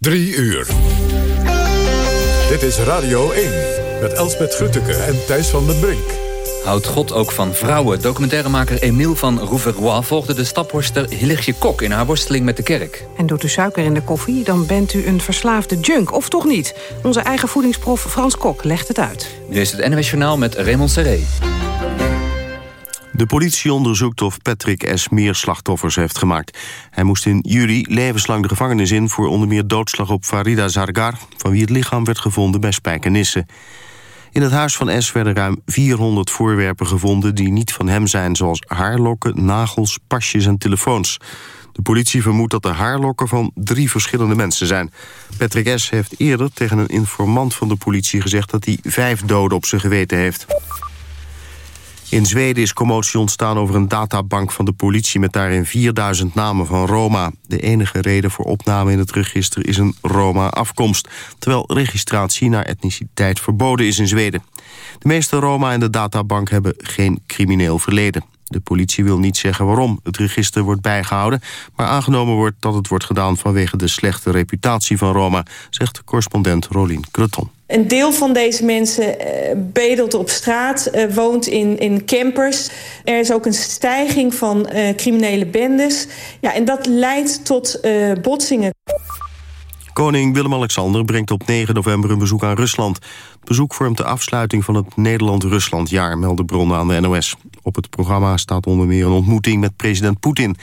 Drie uur. Dit is Radio 1 met Elsbeth Grutteke en Thijs van den Brink. Houdt God ook van vrouwen? Documentairemaker Emile van Rouverroy volgde de stapworster Hilligje Kok... in haar worsteling met de kerk. En doet u suiker in de koffie, dan bent u een verslaafde junk. Of toch niet? Onze eigen voedingsprof Frans Kok legt het uit. Nu is het NWS Journaal met Raymond Serré. De politie onderzoekt of Patrick S. meer slachtoffers heeft gemaakt. Hij moest in juli levenslang de gevangenis in... voor onder meer doodslag op Farida Zargar... van wie het lichaam werd gevonden bij Spijkenisse. In het huis van S werden ruim 400 voorwerpen gevonden... die niet van hem zijn, zoals haarlokken, nagels, pasjes en telefoons. De politie vermoedt dat de haarlokken van drie verschillende mensen zijn. Patrick S. heeft eerder tegen een informant van de politie gezegd... dat hij vijf doden op zijn geweten heeft. In Zweden is commotie ontstaan over een databank van de politie... met daarin 4000 namen van Roma. De enige reden voor opname in het register is een Roma-afkomst... terwijl registratie naar etniciteit verboden is in Zweden. De meeste Roma in de databank hebben geen crimineel verleden. De politie wil niet zeggen waarom het register wordt bijgehouden... maar aangenomen wordt dat het wordt gedaan vanwege de slechte reputatie van Roma... zegt correspondent Rolien Kreton. Een deel van deze mensen uh, bedelt op straat, uh, woont in, in campers. Er is ook een stijging van uh, criminele bendes. Ja, en dat leidt tot botsingen. Koning Willem-Alexander brengt op 9 november een bezoek aan Rusland. Bezoek vormt de afsluiting van het Nederland-Rusland-jaar, melden bronnen aan de NOS. Op het programma staat onder meer een ontmoeting met president Poetin.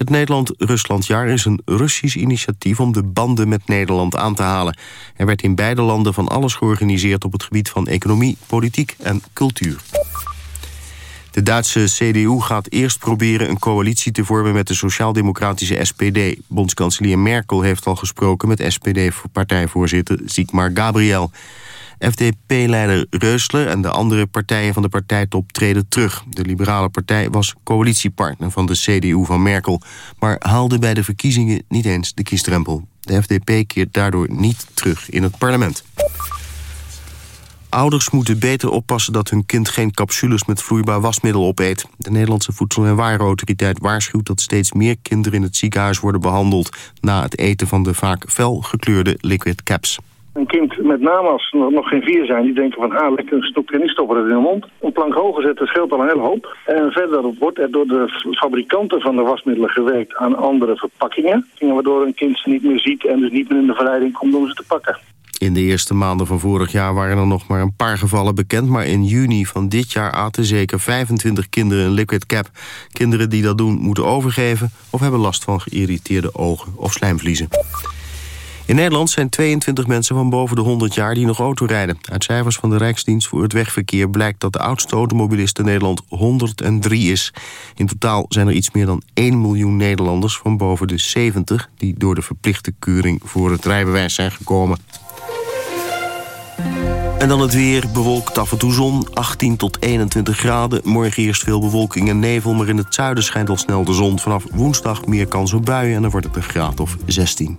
Het Nederland-Ruslandjaar is een Russisch initiatief om de banden met Nederland aan te halen. Er werd in beide landen van alles georganiseerd op het gebied van economie, politiek en cultuur. De Duitse CDU gaat eerst proberen een coalitie te vormen met de sociaal-democratische SPD. Bondskanselier Merkel heeft al gesproken met SPD-partijvoorzitter Sigmar Gabriel. FDP-leider Reusler en de andere partijen van de partijtop treden terug. De Liberale Partij was coalitiepartner van de CDU van Merkel... maar haalde bij de verkiezingen niet eens de kiesdrempel. De FDP keert daardoor niet terug in het parlement. Ouders moeten beter oppassen dat hun kind geen capsules met vloeibaar wasmiddel opeet. De Nederlandse Voedsel- en Warenautoriteit waarschuwt dat steeds meer kinderen in het ziekenhuis worden behandeld... na het eten van de vaak fel gekleurde liquid caps. Een kind, met name als ze nog geen vier zijn, die denken van... ah, lekker een stukje niet stoppen in de mond. Een plank hoger zetten scheelt al een hele hoop. En verder wordt er door de fabrikanten van de wasmiddelen gewerkt aan andere verpakkingen. Waardoor een kind ze niet meer ziet en dus niet meer in de verleiding komt om ze te pakken. In de eerste maanden van vorig jaar waren er nog maar een paar gevallen bekend... maar in juni van dit jaar aten zeker 25 kinderen een liquid cap. Kinderen die dat doen moeten overgeven... of hebben last van geïrriteerde ogen of slijmvliezen. In Nederland zijn 22 mensen van boven de 100 jaar die nog auto rijden. Uit cijfers van de Rijksdienst voor het Wegverkeer blijkt dat de oudste automobilist in Nederland 103 is. In totaal zijn er iets meer dan 1 miljoen Nederlanders van boven de 70... die door de verplichte keuring voor het rijbewijs zijn gekomen. En dan het weer, bewolkt af en toe zon, 18 tot 21 graden. Morgen eerst veel bewolking en nevel, maar in het zuiden schijnt al snel de zon. Vanaf woensdag meer kans op buien en dan wordt het een graad of 16.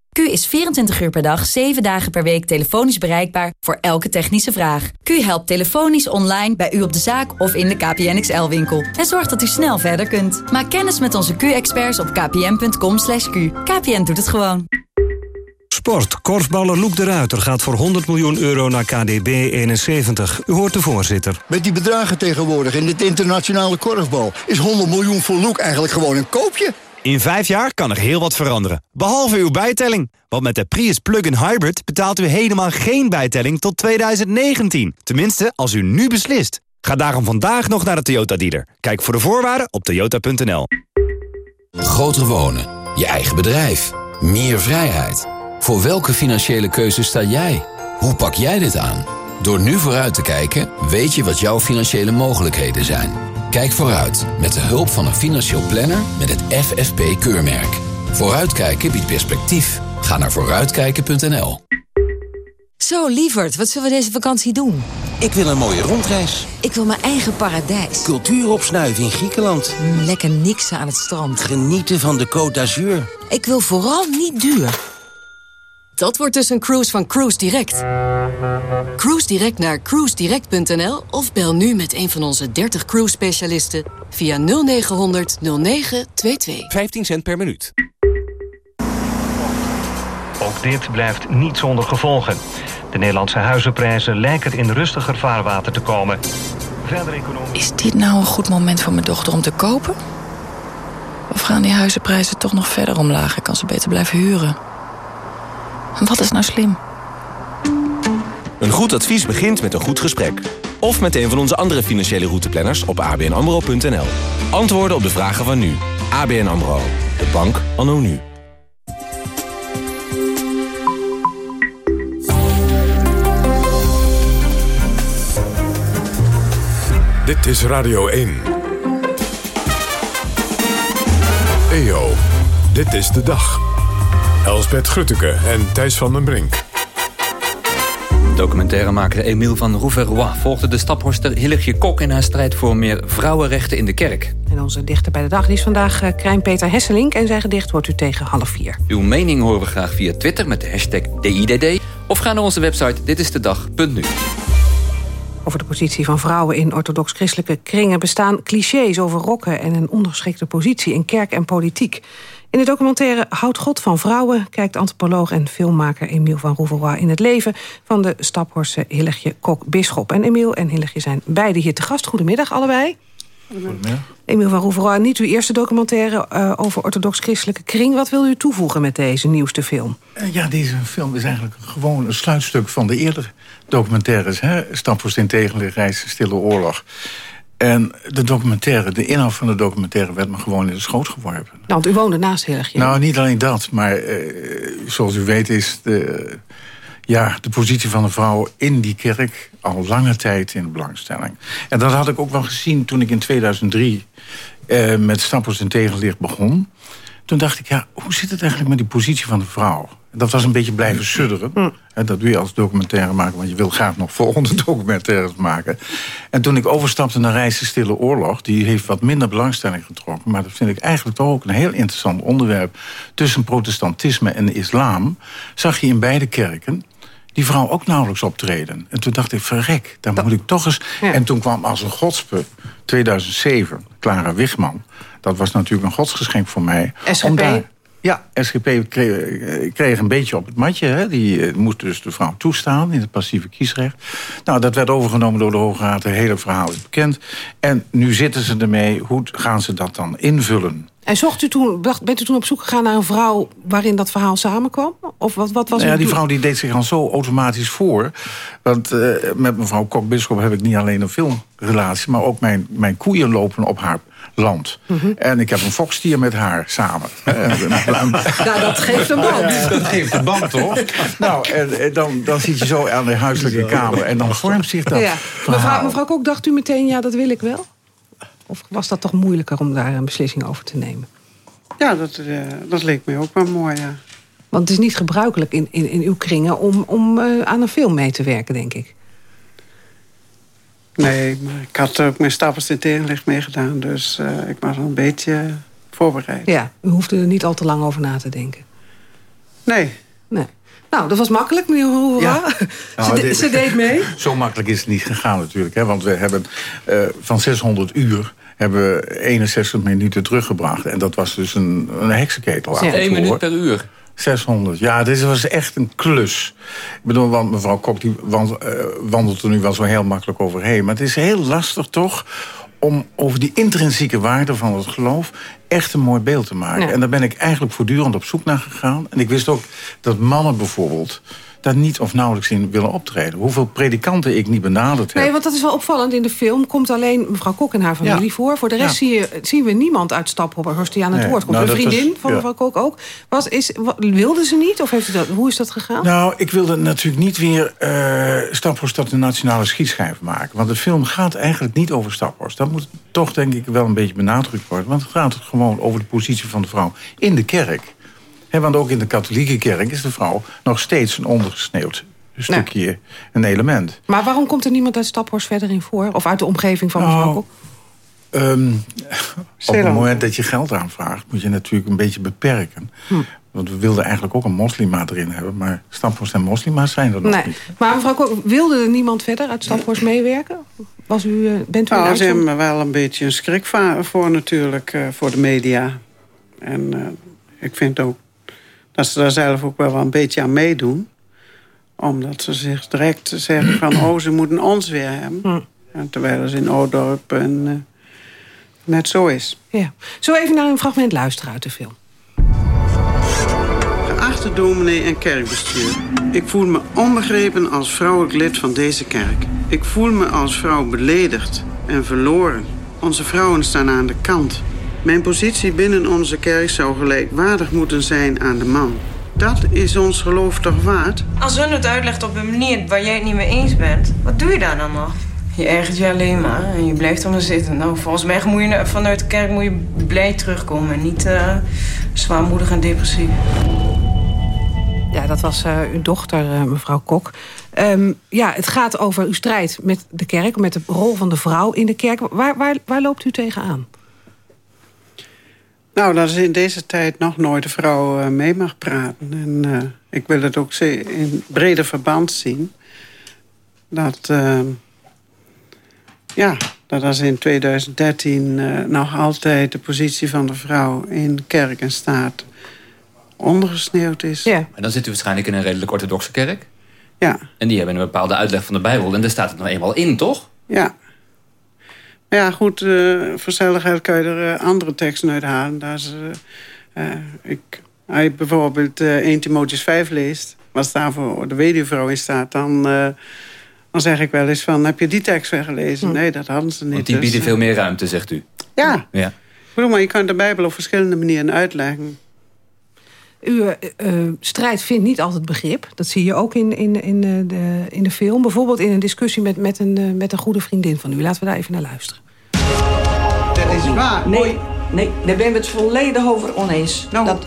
Q is 24 uur per dag, 7 dagen per week telefonisch bereikbaar voor elke technische vraag. Q helpt telefonisch online bij u op de zaak of in de KPN XL-winkel. En zorgt dat u snel verder kunt. Maak kennis met onze Q-experts op kpn.com. /q. KPN doet het gewoon. Sport. Korfballer Loek de Ruiter gaat voor 100 miljoen euro naar KDB 71. U hoort de voorzitter. Met die bedragen tegenwoordig in dit internationale korfbal... is 100 miljoen voor Loek eigenlijk gewoon een koopje? In vijf jaar kan er heel wat veranderen, behalve uw bijtelling. Want met de Prius Plug-in Hybrid betaalt u helemaal geen bijtelling tot 2019. Tenminste, als u nu beslist. Ga daarom vandaag nog naar de Toyota dealer. Kijk voor de voorwaarden op toyota.nl. Groter wonen, je eigen bedrijf, meer vrijheid. Voor welke financiële keuze sta jij? Hoe pak jij dit aan? Door nu vooruit te kijken, weet je wat jouw financiële mogelijkheden zijn. Kijk vooruit met de hulp van een financieel planner met het FFP-keurmerk. Vooruitkijken biedt perspectief. Ga naar vooruitkijken.nl. Zo, lieverd, wat zullen we deze vakantie doen? Ik wil een mooie rondreis. Ik wil mijn eigen paradijs. Cultuur opsnuiven in Griekenland. Mm, lekker niksen aan het strand. Genieten van de Côte d'Azur. Ik wil vooral niet duur. Dat wordt dus een cruise van Cruise Direct. Cruise Direct naar cruisedirect.nl of bel nu met een van onze 30 cruise specialisten via 0900 0922. 15 cent per minuut. Ook dit blijft niet zonder gevolgen. De Nederlandse huizenprijzen lijken in rustiger vaarwater te komen. Verder economisch... Is dit nou een goed moment voor mijn dochter om te kopen? Of gaan die huizenprijzen toch nog verder omlaag en kan ze beter blijven huren? Wat is nou slim? Een goed advies begint met een goed gesprek. Of met een van onze andere financiële routeplanners op abnamro.nl. Antwoorden op de vragen van nu. ABN AMRO. De bank anno nu. Dit is Radio 1. EO, dit is de dag. Elsbeth Grutteke en Thijs van den Brink. Documentairemaker Emile van Rouveroy volgde de staphorster Hilligje Kok... in haar strijd voor meer vrouwenrechten in de kerk. En onze dichter bij de dag die is vandaag uh, Krijn Peter Hesselink... en zijn gedicht wordt u tegen half vier. Uw mening horen we graag via Twitter met de hashtag DIDD... of ga naar onze website ditistedag.nu. Over de positie van vrouwen in orthodox-christelijke kringen... bestaan clichés over rokken en een ondergeschikte positie in kerk en politiek. In de documentaire Houd God van Vrouwen... kijkt antropoloog en filmmaker Emiel van Rouveroy in het leven... van de staphorse Hillegje Kok-Bisschop. En Emiel en Hillegje zijn beide hier te gast. Goedemiddag allebei. Goedemiddag. Emiel van Rouveroy, niet uw eerste documentaire uh, over orthodox-christelijke kring. Wat wil u toevoegen met deze nieuwste film? Uh, ja, deze film is eigenlijk gewoon een sluitstuk van de eerdere documentaires. Hè? Staphorst in tegenreis, Stille Oorlog. En de documentaire, de inhoud van de documentaire... werd me gewoon in de schoot geworpen. Nou, want u woonde naast Hillegje. Nou, niet alleen dat, maar uh, zoals u weet is... De, ja, de positie van de vrouw in die kerk al lange tijd in de belangstelling. En dat had ik ook wel gezien toen ik in 2003 uh, met Stappers in Tegenlicht begon. Toen dacht ik, ja, hoe zit het eigenlijk met die positie van de vrouw? Dat was een beetje blijven sudderen. Mm. En dat doe je als documentaire maken, want je wil graag nog volgende documentaires maken. En toen ik overstapte naar Reis de Stille Oorlog, die heeft wat minder belangstelling getrokken. Maar dat vind ik eigenlijk toch ook een heel interessant onderwerp. Tussen protestantisme en de islam zag je in beide kerken die vrouw ook nauwelijks optreden. En toen dacht ik, verrek, daar moet ik toch eens... Ja. En toen kwam als een godspe 2007, Clara Wigman. Dat was natuurlijk een godsgeschenk voor mij. SGP? Daar, ja, SGP kreeg, kreeg, een beetje op het matje. Hè. Die uh, moest dus de vrouw toestaan in het passieve kiesrecht. Nou, dat werd overgenomen door de Hoge Raad. Het hele verhaal is bekend. En nu zitten ze ermee. Hoe gaan ze dat dan invullen? En zocht u toen, bent u toen op zoek gegaan naar een vrouw waarin dat verhaal samenkwam? Of wat, wat was nou ja, die vrouw die deed zich al zo automatisch voor. Want uh, met mevrouw Kok-Bisschop heb ik niet alleen een filmrelatie... maar ook mijn, mijn koeien lopen op haar land. Mm -hmm. En ik heb een fokstier met haar samen. nou, dat geeft een band. dat geeft een band, toch? nou, en, en, dan, dan zit je zo aan de huiselijke kamer... en dan vormt zich dat ja. Mevrouw, mevrouw Kok, dacht u meteen, ja, dat wil ik wel? Of was dat toch moeilijker om daar een beslissing over te nemen? Ja, dat, uh, dat leek mij ook wel mooi, ja. Want het is niet gebruikelijk in, in, in uw kringen om, om uh, aan een film mee te werken, denk ik. Nee, maar ik had ook mijn stapels in tegenlicht meegedaan. Dus uh, ik was al een beetje voorbereid. Ja, u hoefde er niet al te lang over na te denken. Nee. Nee. Nou, dat was makkelijk, meneer Hoera. Ja. Nou, ze, de, ze, deed mee. Zo makkelijk is het niet gegaan natuurlijk. Hè, want we hebben uh, van 600 uur hebben we 61 minuten teruggebracht. En dat was dus een, een heksenketel. Ja. 1 minuut per uur. 600. Ja, dit was echt een klus. Ik bedoel, want mevrouw Kok die uh, wandelt er nu wel zo heel makkelijk overheen. Maar het is heel lastig toch om over die intrinsieke waarde van het geloof echt een mooi beeld te maken. Ja. En daar ben ik eigenlijk voortdurend op zoek naar gegaan. En ik wist ook dat mannen bijvoorbeeld daar niet of nauwelijks in willen optreden. Hoeveel predikanten ik niet benaderd heb. Nee, want dat is wel opvallend. In de film komt alleen mevrouw Kok en haar familie ja. voor. Voor de rest ja. zie je, zien we niemand uit Staphorst die aan het nee. woord komt. Nou, een vriendin was, van ja. mevrouw Kok ook. Was, is, wat, wilde ze niet? Of heeft u dat, hoe is dat gegaan? Nou, ik wilde natuurlijk niet weer uh, Staphorst tot een nationale schietschijf maken. Want de film gaat eigenlijk niet over Staphorst. Dat moet toch denk ik wel een beetje benadrukt worden. Want het gaat gewoon over de positie van de vrouw in de kerk. He, want ook in de katholieke kerk is de vrouw nog steeds een ondergesneeuwd stukje een element. Maar waarom komt er niemand uit Staphorst verder in voor? Of uit de omgeving van mevrouw? Ehm, op het moment dat je geld aanvraagt, moet je natuurlijk een beetje beperken. Hm. Want we wilden eigenlijk ook een moslima erin hebben. Maar Stamford en moslima's zijn er nog Nee. niet. Maar mevrouw Kok, wilde er niemand verder uit Staphorst meewerken? Was u, eh, bent u Nou, ze hebben uitzondering? me wel een beetje een schrik voor natuurlijk, eh, voor de media. En eh, ik vind ook dat ze daar zelf ook wel een beetje aan meedoen. Omdat ze zich direct zeggen van, oh, ze moeten ons weer hebben. En terwijl ze in Oudorp en, net zo is. Ja. Zo even naar een fragment luisteren uit de film. Geachte dominee en kerkbestuur. Ik voel me onbegrepen als vrouwelijk lid van deze kerk. Ik voel me als vrouw beledigd en verloren. Onze vrouwen staan aan de kant. Mijn positie binnen onze kerk zou gelijkwaardig moeten zijn aan de man. Dat is ons geloof toch waard? Als hun het uitlegt op een manier waar jij het niet mee eens bent, wat doe je daar dan nog? Je ergert je alleen maar en je blijft er maar zitten. Nou, volgens mij moet je vanuit de kerk moet je blij terugkomen en niet eh, zwaarmoedig en depressief. Ja, dat was eh, uw dochter, eh, mevrouw Kok. Ehm, ja, het gaat over uw strijd met de kerk, met de rol van de vrouw in de kerk. Waar, waar, waar loopt u tegenaan? Nou, dat is in deze tijd nog nooit de vrouw eh, mee mag praten. En eh, ik wil het ook ze- in breder verband zien. Dat, eh, ja, dat als in 2013 eh, nog altijd de positie van de vrouw in kerk en staat ondergesneeuwd is. Ja. Maar dan zit u waarschijnlijk in een redelijk orthodoxe kerk. Ja. En die hebben een bepaalde uitleg van de Bijbel. En daar staat het nou eenmaal in, toch? Ja. Maar ja, goed, eh voor kan je er eh, andere teksten uit halen. Daar is, eh, ik, als je bijvoorbeeld eh 1 Timotheus 5 leest... wat daar voor de weduwvrouw in staat... dan, eh, dan zeg ik wel eens van, heb je die tekst weer gelezen? Nee, dat hadden ze niet. Want die Dus, bieden veel meer ruimte, zegt u. Ja. Ja. Ik bedoel, maar je kan de Bijbel op verschillende manieren uitleggen. Uw eh, eh, strijd vindt niet altijd begrip. Dat zie je ook in, in, in, eh, de, in de film. Bijvoorbeeld in een discussie met, met, een, met een goede vriendin van u. Laten we daar even naar luisteren. Dat is waar. Nee, nee, daar ben we het volledig over oneens. Dat,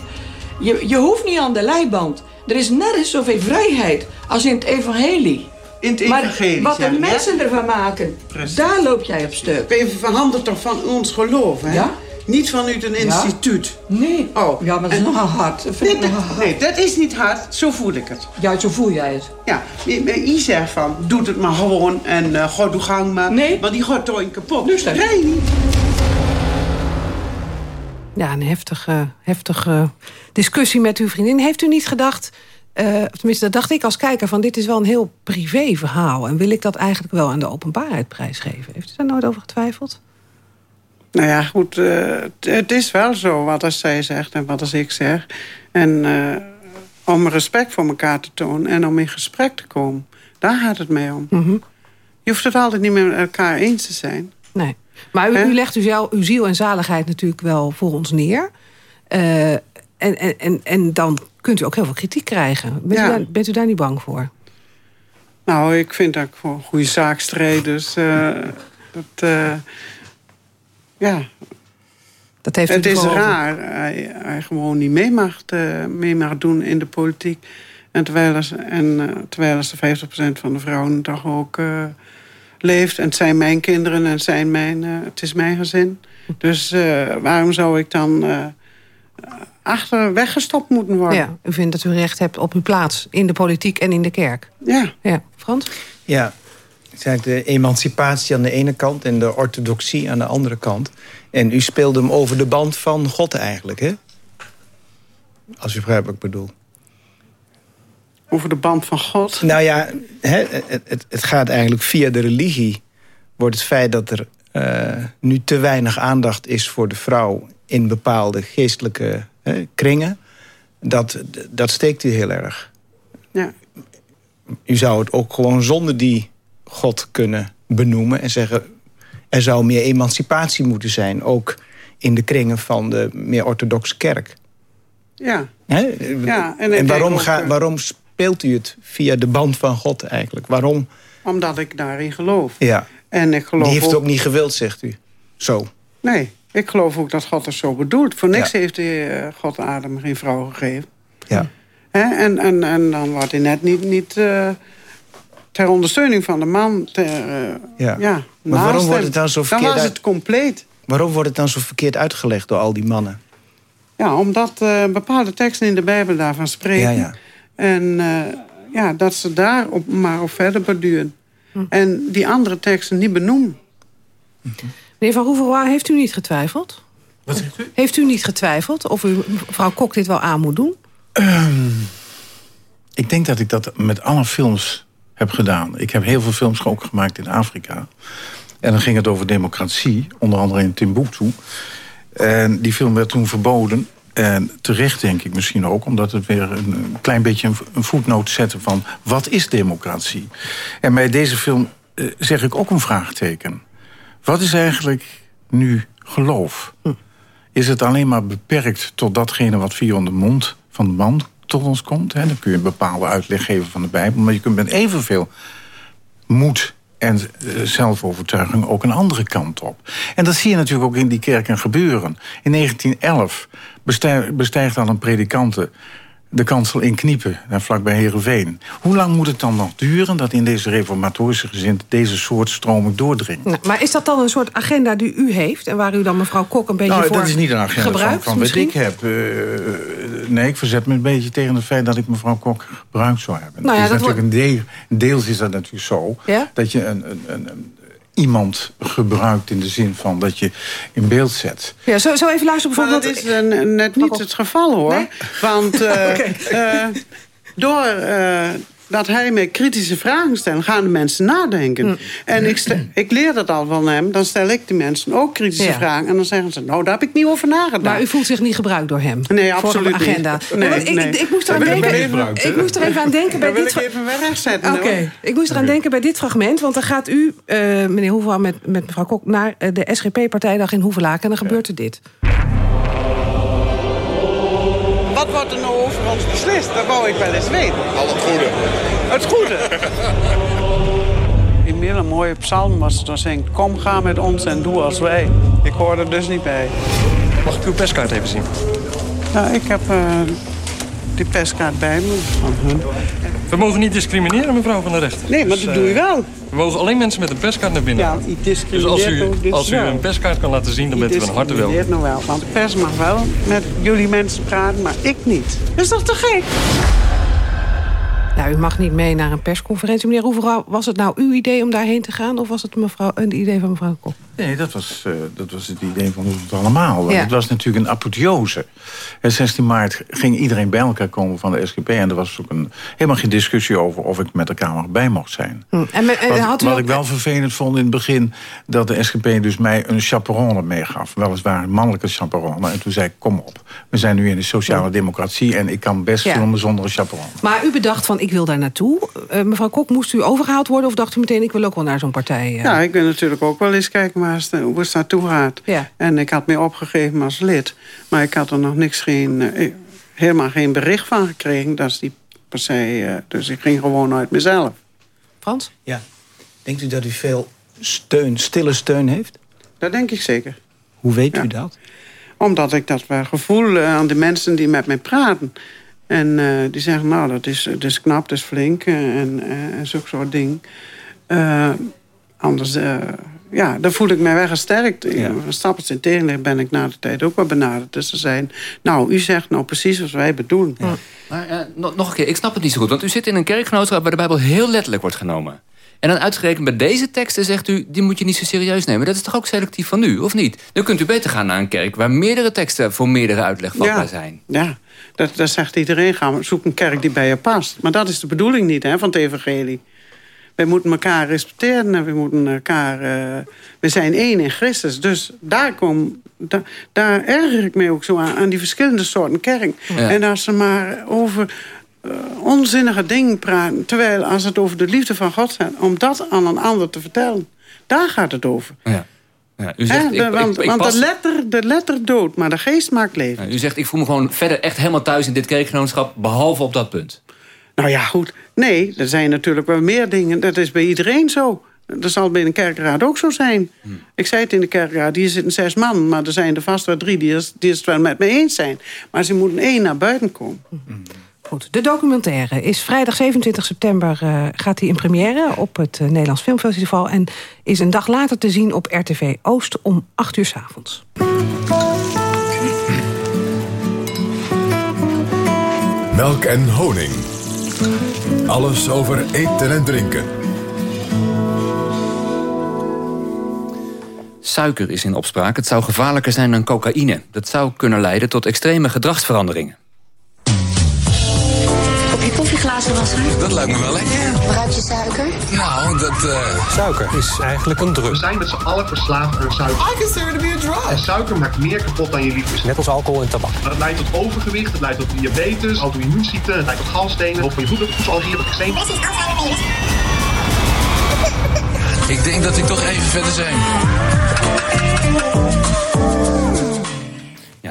je, je hoeft niet aan de leiband. Er is nergens zoveel vrijheid als in het evangelie. In het maar evangelie, wat de mensen ervan maken, daar loop jij op stuk. Even verhandeld toch van ons geloof, hè? Ja? Niet vanuit een instituut. Nee. Oh. Ja, maar dat is nogal hard. Dat vind Nee, ik dat, nogal hard. nee, dat is niet hard. Zo voel ik het. Ja, zo voel jij het. Ja, I zegt van, doe het maar gewoon en eh god, doe gang maar. Nee. Maar die gaat toch in kapot. Nu staat Nee, niet. Ja, een heftige, heftige discussie met uw vriendin. Heeft u niet gedacht, eh, of tenminste dat dacht ik als kijker... van dit is wel een heel privé verhaal... en wil ik dat eigenlijk wel aan de openbaarheid prijsgeven? Heeft u daar nooit over getwijfeld? Nou ja, goed, eh, het- is wel zo wat als zij zegt en wat als ik zeg. En eh, om respect voor elkaar te tonen en om in gesprek te komen. Daar gaat het mee om. Je hoeft het altijd niet meer met elkaar eens te zijn. Nee. Maar u, u legt uw ziel, uw ziel en zaligheid natuurlijk wel voor ons neer. Eh, en, en, en, en dan kunt u ook heel veel kritiek krijgen. Bent, Ja. u, daar, bent u daar niet bang voor? Nou, ik vind dat ik voor een goede zaak strijd. Dus eh, dat, ja. Dat heeft u het is raar. Hij, hij gewoon niet mee mag, eh, mee mag doen in de politiek. En terwijl, er, en, eh, terwijl er 50% van de vrouwen toch ook eh, leeft. En het zijn mijn kinderen en het, zijn mijn, eh, het is mijn gezin. Dus eh, waarom zou ik dan eh, achter weggestopt moeten worden? Ja, u vindt dat u recht hebt op uw plaats in de politiek en in de kerk. Ja. ja. Frans? Ja, zeg, de emancipatie aan de ene kant en de orthodoxie aan de andere kant. En u speelde hem over de band van God eigenlijk, hè? Als u begrijpt wat ik bedoel. Over de band van God? Nou ja, hè, het, het, gaat eigenlijk via de religie... wordt het feit dat er eh, nu te weinig aandacht is voor de vrouw... in bepaalde geestelijke hè, kringen, dat, dat steekt u heel erg. Ja. U zou het ook gewoon zonder die God kunnen benoemen en zeggen... er zou meer emancipatie moeten zijn, ook in de kringen van de meer orthodoxe kerk. Ja. Ja, en waarom, ook, ga, eh, waarom speelt u het via de band van God eigenlijk? Waarom? Omdat ik daarin geloof. Ja. En ik geloof Die heeft het ook- ook niet gewild, zegt u. Zo. Nee, ik geloof ook dat God het zo bedoelt. Voor niks Ja. heeft hij, eh, God Adam geen vrouw gegeven. Ja. En, en, en dan wordt hij net niet, niet uh, ter ondersteuning van de man. Ter, uh, ja. ja maar waarom wordt het dan zo verkeerd Dan was het compleet. Waarom wordt het dan zo verkeerd uitgelegd door al die mannen? Ja, omdat uh, bepaalde teksten in de Bijbel daarvan spreken. Ja, ja. En ja, dat ze daar op, maar op verder borduren. Hm. En die andere teksten niet benoemen. Meneer Van Roeveroy, heeft u niet getwijfeld? Wat zegt u? Heeft u niet getwijfeld of u mevrouw Kok dit wel aan moet doen? Um, ik denk dat ik dat met alle films heb gedaan. Ik heb heel veel films ook gemaakt in Afrika. En dan ging het over democratie, onder andere in Timbuktu. En die film werd toen verboden. En terecht denk ik misschien ook, omdat het weer een klein beetje een voetnoot zette van... wat is democratie? En bij deze film uh, zeg ik ook een vraagteken. Wat is eigenlijk nu geloof? Hm. Is het alleen maar beperkt tot datgene wat via de mond van de man tot ons komt? Hè? Dan kun je een bepaalde uitleg geven van de Bijbel. Maar je kunt met evenveel moed en uh, zelfovertuiging ook een andere kant op. En dat zie je natuurlijk ook in die kerken gebeuren. In 1911 bestijgt, bestijgt al een predikante de kansel in Kniepen, daar vlakbij Heerenveen. Hoe lang moet het dan nog duren dat in deze reformatorische gezin... deze soort stroming doordringt? Nou, maar is dat dan een soort agenda die u heeft... en waar u dan mevrouw Kok een beetje nou, voor dat is niet een agenda gebruikt, van, wat ik heb. Uh, nee, ik verzet me een beetje tegen het feit dat ik mevrouw Kok gebruikt zou hebben. Nou ja, is dat natuurlijk een deel, deels is dat natuurlijk zo... Ja? dat je een, een, een iemand gebruikt in de zin van dat je in beeld zet. Ja, zo, zo even luisteren bijvoorbeeld... Maar dat is een, net niet het geval, hoor. Nee? Want uh, okay. uh, door... Dat hij met kritische vragen stelt, gaan de mensen nadenken. Hm. En ik, stel, ik leer dat al van hem. Dan stel ik de mensen ook kritische Ja. vragen. En dan zeggen ze, nou, daar heb ik niet over nagedacht. Maar u voelt zich niet gebruikt door hem? Nee, voor een agenda. Nee, ik, nee. ik, ik moest wil ik denken. ik moest er even aan denken bij dit. even wegzetten. Oké, ik moest eraan denken bij dit fragment. Want dan gaat u, eh, meneer Hoevelaan, met, met mevrouw Kok... naar eh, de SGP-partijdag in Hoevelaken. En dan gebeurt er dit. Wat wordt er nou over ons beslist? Dat wou ik wel eens weten. Al het goede. Het goede. In meer een mooie psalm was het dan zingt... Kom, ga met ons en doe als wij. Ik hoor er dus niet bij. Mag ik uw perskaart even zien? Nou, ik heb eh, die perskaart bij me van hun. We mogen niet discrimineren, mevrouw van de rechter. Nee, maar Dus, dat eh, doe je wel. We mogen alleen mensen met een perskaart naar binnen. Ja, die dus als u, dus als u een perskaart kan laten zien, dan bent u van harte welkom. discrimineert nog wel. Want de pers mag wel met jullie mensen praten, maar ik niet. Is dat te gek? Nou, u mag niet mee naar een persconferentie. Meneer Roeverouw, was het nou uw idee om daarheen te gaan... of was het mevrouw, een idee van mevrouw Kok? Nee, dat was, eh, dat was het idee van ons allemaal. Ja. Het was natuurlijk een apotheose. En 16 maart ging iedereen bij elkaar komen van de SGP... en er was ook een, helemaal geen discussie over of ik met de Kamer bij mocht zijn. Hm. En, Wat, had u wat ook- ik wel vervelend vond in het begin... dat de SGP dus mij een chaperone meegaf. Weliswaar een mannelijke chaperone. En toen zei ik, kom op. We zijn nu in de sociale democratie... en ik kan best Ja. filmen zonder een chaperone. Maar u bedacht van, ik wil daar naartoe. Eh, mevrouw Kok, moest u overgehaald worden... of dacht u meteen, ik wil ook wel naar zo'n partij? eh? Ja, ik ben natuurlijk ook wel eens kijken waar het, hoe het naartoe gaat. Ja. En ik had me opgegeven als lid. Maar ik had er nog niks, geen, eh, helemaal geen bericht van gekregen. Dat is die partij. eh, dus ik ging gewoon uit mezelf. Frans? Ja. Denkt u dat u veel steun, stille steun heeft? Dat denk ik zeker. Hoe weet u dat? Omdat ik dat wel gevoel eh, aan de mensen die met mij praten. En eh, die zeggen, nou, dat is, dat is knap, dat is flink en, eh, en zulke soort dingen. Eh, anders, eh, ja, dan voel ik mij wel gesterkt. Ja. Stappen in tegenleg ben ik na de tijd ook wel benaderd. Dus ze zijn, nou, u zegt nou precies wat wij bedoelen. Maar eh, nog, nog een keer, ik snap het niet zo goed. Want u zit in een kerkgenootschap waar de Bijbel heel letterlijk wordt genomen. En dan uitgerekend bij deze teksten zegt u... die moet je niet zo serieus nemen. Dat is toch ook selectief van u, of niet? Dan kunt u beter gaan naar een kerk... waar meerdere teksten voor meerdere uitleg vatbaar Ja. zijn. Ja, dat, dat zegt iedereen. Ga, zoek een kerk die bij je past. Maar dat is de bedoeling niet hè, van het evangelie. Wij moeten elkaar respecteren en we moeten elkaar... eh, we zijn één in Christus. Dus daar, kom, da- daar erger ik me ook zo aan, aan die verschillende soorten kerk. Ja. En als ze maar over eh, onzinnige dingen praten... terwijl als het over de liefde van God gaat... om dat aan een ander te vertellen, daar gaat het over. Ja. Ja, u zegt, ik, de- ik- want ik want pas- de, letter, de letter dood, maar de geest maakt leven. Ja, u zegt, ik voel me gewoon verder echt helemaal thuis in dit kerkgenootschap... behalve op dat punt. Nou ja, goed. Nee, er zijn natuurlijk wel meer dingen. Dat is bij iedereen zo. Dat zal bij een kerkraad ook zo zijn. Ik zei het in de kerkraad, hier zitten zes man... maar er zijn er vast wel drie die, die het wel met me eens zijn. Maar ze moeten één naar buiten komen. Goed, de documentaire is vrijdag 27 september uh, gaat hij in première op het uh, Nederlands Filmfestival en is een dag later te zien op RTV Oost om 8 uur s avonds. Melk en honing. Alles over eten en drinken. Suiker is in opspraak. Het zou gevaarlijker zijn dan cocaïne. Dat zou kunnen leiden tot extreme gedragsveranderingen. Dat lijkt me wel lekker. Gebruik je suiker? Nou, dat... Uh... Suiker is eigenlijk een drug. We zijn met z'n allen verslaafd aan suiker. I consider it to be a drug. En suiker maakt meer kapot dan je lief is. Net als alcohol en tabak. Maar het leidt tot overgewicht, het leidt tot diabetes, auto-immuunziekten, het leidt tot galstenen, hoofd van je voeten, voedselallergie, het eczeem. Ik denk dat ik toch even verder zijn.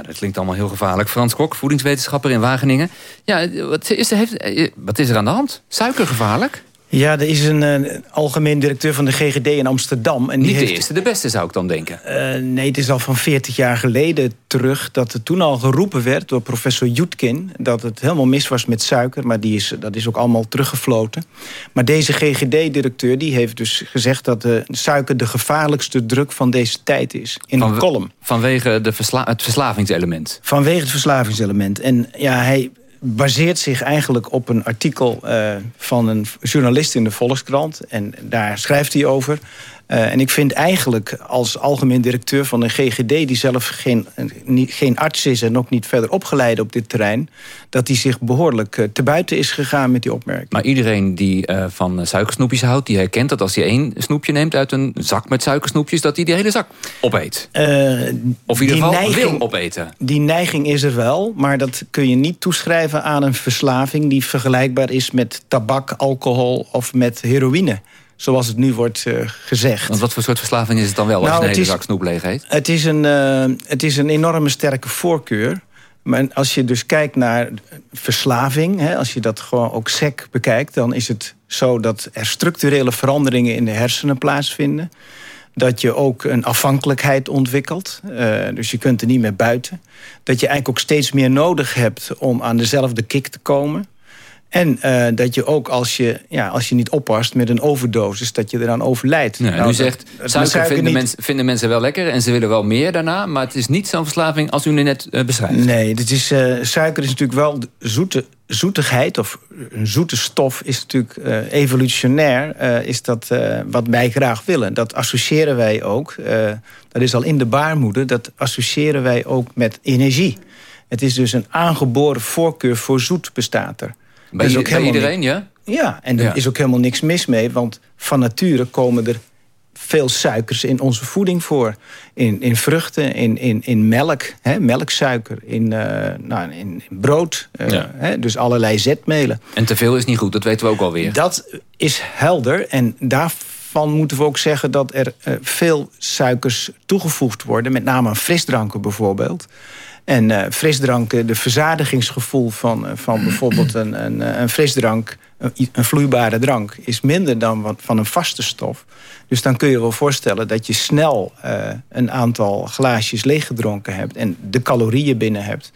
Dat klinkt allemaal heel gevaarlijk. Frans Kok, voedingswetenschapper in Wageningen. Ja, wat is, er, heeft, wat is er aan de hand? Suiker gevaarlijk? Ja, er is een algemeen directeur van de GGD in Amsterdam. En die Niet de heeft... eerste, de beste zou ik dan denken. Uh, nee, het is al van 40 jaar geleden terug... dat er toen al geroepen werd door professor Jutkin... dat het helemaal mis was met suiker. Maar die is, dat is ook allemaal teruggefloten. Maar deze GGD-directeur die heeft dus gezegd... dat de suiker de gevaarlijkste druk van deze tijd is. In van, een column. Vanwege de versla het verslavingselement? Vanwege het verslavingselement. En ja, hij baseert zich eigenlijk op een artikel uh, van een journalist in de Volkskrant. En daar schrijft hij over. Uh, en ik vind eigenlijk als algemeen directeur van een GGD... die zelf geen, niet, geen arts is en ook niet verder opgeleid op dit terrein... dat hij zich behoorlijk uh, te buiten is gegaan met die opmerking. Maar iedereen die uh, van suikersnoepjes houdt... die herkent dat als hij één snoepje neemt uit een zak met suikersnoepjes... dat hij die hele zak opeet. of in ieder geval neiging, wil opeten. Die neiging is er wel, maar dat kun je niet toeschrijven aan een verslaving... die vergelijkbaar is met tabak, alcohol of met heroïne zoals het nu wordt uh, gezegd. Want wat voor soort verslaving is het dan wel als nou, je een hele zak snoep leeg heet? Het is, een, uh, het is een enorme sterke voorkeur. Maar als je dus kijkt naar verslaving... Hè, als je dat gewoon ook sec bekijkt... dan is het zo dat er structurele veranderingen in de hersenen plaatsvinden. Dat je ook een afhankelijkheid ontwikkelt. Uh, dus je kunt er niet meer buiten. Dat je eigenlijk ook steeds meer nodig hebt om aan dezelfde kick te komen. En uh, dat je ook als je, ja, als je niet oppast met een overdosis... dat je eraan overlijdt. Nou, u zegt, dat, suiker vinden, vinden mensen wel lekker... en ze willen wel meer daarna... maar het is niet zo'n verslaving als u net uh, beschrijft. Nee, dit is, uh, suiker is natuurlijk wel zoete, zoetigheid... of een zoete stof is natuurlijk evolutionair... is dat wat wij graag willen. Dat associëren wij ook. dat is al in de baarmoeder. Dat associëren wij ook met energie. Het is dus een aangeboren voorkeur voor zoet bestaat er. Bij, ook bij iedereen, ja? Ja, en er is ook helemaal niks mis mee. Want van nature komen er veel suikers in onze voeding voor. In, in vruchten, in, in, in melk, hè, melksuiker, in, uh, nou, in, in brood. Uh, hè, dus allerlei zetmelen. En te veel is niet goed, dat weten we ook alweer. Dat is helder en daarvan moeten we ook zeggen... dat er uh, veel suikers toegevoegd worden. Met name aan frisdranken bijvoorbeeld. En uh, frisdranken, de verzadigingsgevoel van, uh, van bijvoorbeeld een, een, eh, een frisdrank... Een, een, vloeibare drank, is minder dan wat van een vaste stof. Dus dan kun je wel voorstellen dat je snel uh, een aantal glaasjes leeggedronken hebt... en de calorieën binnen hebt.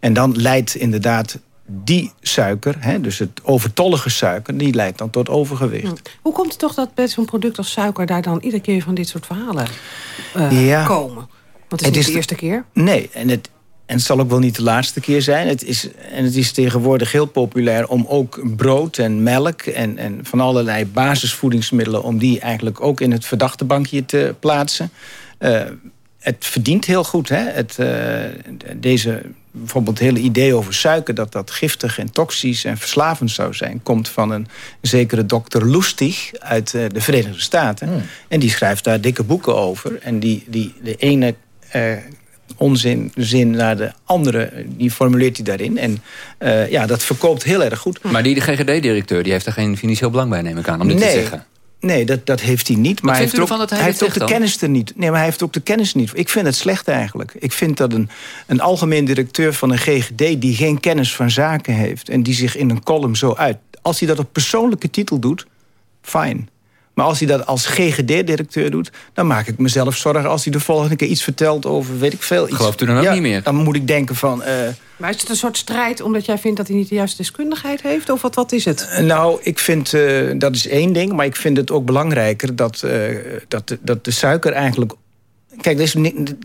En dan leidt inderdaad die suiker, hè, dus het overtollige suiker... die leidt dan tot overgewicht. Hm. Hoe komt het toch dat bij zo'n product als suiker... daar dan iedere keer van dit soort verhalen uh, ja. komen? Want het is het niet is de eerste keer. Nee, en het, en het zal ook wel niet de laatste keer zijn. Het is, en het is tegenwoordig heel populair om ook brood en melk... en, en van allerlei basisvoedingsmiddelen... om die eigenlijk ook in het verdachte bankje te plaatsen. Uh, het verdient heel goed. Hè? Het, uh, deze bijvoorbeeld het hele idee over suiker... dat dat giftig en toxisch en verslavend zou zijn... komt van een zekere dokter Lustig uit uh, de Verenigde Staten. Hmm. En die schrijft daar dikke boeken over. En die, die de ene onzin zin naar de andere, die formuleert hij daarin. En uh, ja, dat verkoopt heel erg goed. Maar die GGD-directeur die heeft er geen financieel belang bij, neem ik aan, om dit nee. te zeggen. Nee, dat, dat heeft hij niet. Maar hij heeft, ook, dat hij, hij heeft ook de kennis er niet. Nee, maar hij heeft ook de kennis niet. Ik vind het slecht eigenlijk. Ik vind dat een, een algemeen directeur van een GGD... die geen kennis van zaken heeft... en die zich in een column zo uit... als hij dat op persoonlijke titel doet, fijn. Maar als hij dat als GGD-directeur doet... dan maak ik mezelf zorgen als hij de volgende keer iets vertelt over, weet ik veel. Iets. Gelooft u dan ook Ja, niet meer? Dan moet ik denken van... eh, Maar is het een soort strijd omdat jij vindt dat hij niet de juiste deskundigheid heeft? Of wat, wat is het? Nou, ik vind, eh, dat is één ding. Maar ik vind het ook belangrijker dat, eh, dat, de- dat de suiker eigenlijk... Kijk,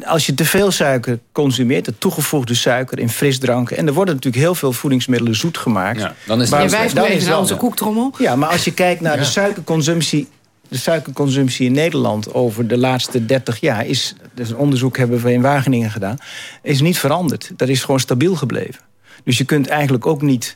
als je te veel suiker consumeert... de toegevoegde suiker in frisdranken... en er worden natuurlijk heel veel voedingsmiddelen zoet gemaakt. Ja, dan is Maar- het dan is wel- onze koektrommel. Ja, maar als je kijkt naar de suikerconsumptie... de suikerconsumptie in Nederland over de laatste 30 jaar... is, dus een onderzoek hebben we in Wageningen gedaan... is niet veranderd. Dat is gewoon stabiel gebleven. Dus je kunt eigenlijk ook niet...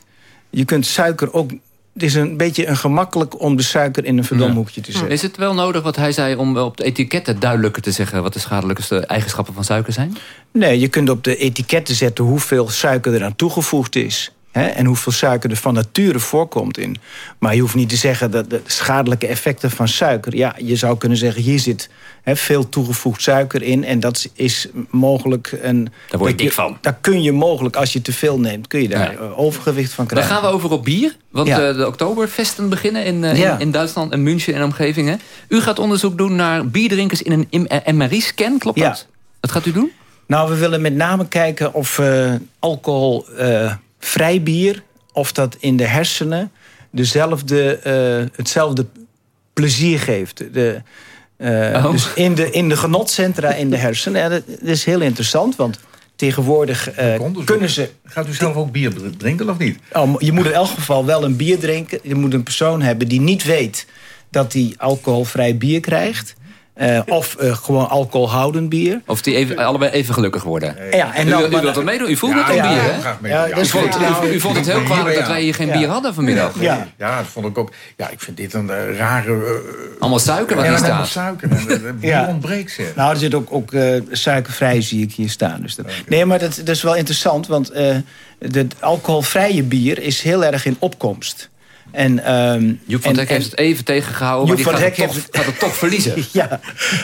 je kunt suiker ook... Het is een beetje een gemakkelijk om de suiker in een verdomhoekje te zetten. Is het wel nodig wat hij zei om op de etiketten duidelijker te zeggen... wat de schadelijkste eigenschappen van suiker zijn? Nee, je kunt op de etiketten zetten hoeveel suiker er aan toegevoegd is. Hè, en hoeveel suiker er van nature voorkomt in. Maar je hoeft niet te zeggen dat de schadelijke effecten van suiker... ja, je zou kunnen zeggen, hier zit hè, veel toegevoegd suiker in... en dat is mogelijk een... Daar word je dat dik van. Daar kun je mogelijk, als je te veel neemt... kun je daar Ja. eh, overgewicht van Dan krijgen. gaan we over op bier. Want Ja. eh, de Oktoberfesten beginnen in, eh, Ja. in, in Duitsland en München en omgevingen. U gaat onderzoek doen naar bierdrinkers in een MRI-scan, klopt Ja. dat? Wat gaat u doen? Nou, we willen met name kijken of eh, alcoholvrij bier... of dat in de hersenen dezelfde, eh, hetzelfde plezier geeft. De, eh, Oh. Dus in de, in de genotcentra in de hersenen. En dat, dat is heel interessant, want tegenwoordig eh, kunnen ze... Gaat u zelf ook bier drinken of niet? Oh, je moet in elk geval wel een bier drinken. Je moet een persoon hebben die niet weet dat hij alcoholvrij bier krijgt. Eh, of eh, gewoon alcoholhoudend bier. Of die even, allebei even gelukkig worden? Ja, en u, dan- u wilt er meedoen? U voelt Ja, het ja, bier, hè? graag. Ja, u, dat vond, u, u vond het heel kwalijk ja. dat wij hier geen Ja. bier hadden vanmiddag. Ja. ja, dat vond ik ook. Ja, ik vind dit een eh, rare... eh, Allemaal suiker wat ja, hier allemaal staat. suiker. En, eh, bier Ja. ontbreekt ze. Nou, er zit ook, ook eh, suikervrij, zie ik hier staan. Dus dat, Nee, maar dat, dat is wel interessant, want eh het alcoholvrije bier is heel erg in opkomst. En, Joep van en- en- heeft het even tegengehouden, maar Joep die van gaat het, toch, heeft gaat het toch verliezen. ja,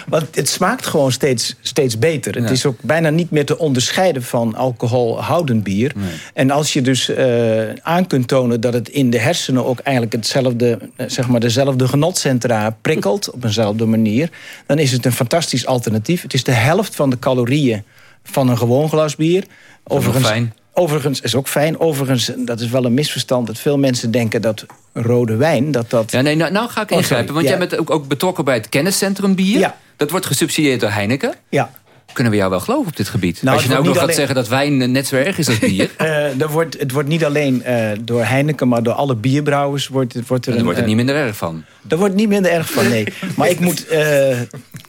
want het smaakt gewoon steeds, steeds beter. Het is ook bijna niet meer te onderscheiden van alcoholhoudend bier. En als je dus eh, aan kunt tonen dat het in de hersenen ook eigenlijk hetzelfde, eh, zeg maar dezelfde genotcentra prikkelt op eenzelfde manier, dan is het een fantastisch alternatief. Het is de helft van de calorieën van een gewoon glas bier. Overigens, fijn. Overigens is ook fijn. Overigens, dat is wel een misverstand dat veel mensen denken dat rode wijn dat dat. Ja, nee, nou, nou ga ik Oh, ingrijpen, want Ja. jij bent ook, ook betrokken bij het kenniscentrum bier. Ja. Dat wordt gesubsidieerd door Heineken. Ja. Kunnen we jou wel geloven op dit gebied? Nou, Als je nou ook nog gaat zeggen dat wijn eh, net zo erg is als bier... Eh, er wordt, het wordt niet alleen eh, door Heineken, maar door alle bierbrouwers wordt, het- wordt er daar een, wordt het niet minder erg van. Daar wordt niet minder erg van, nee. Maar ik moet,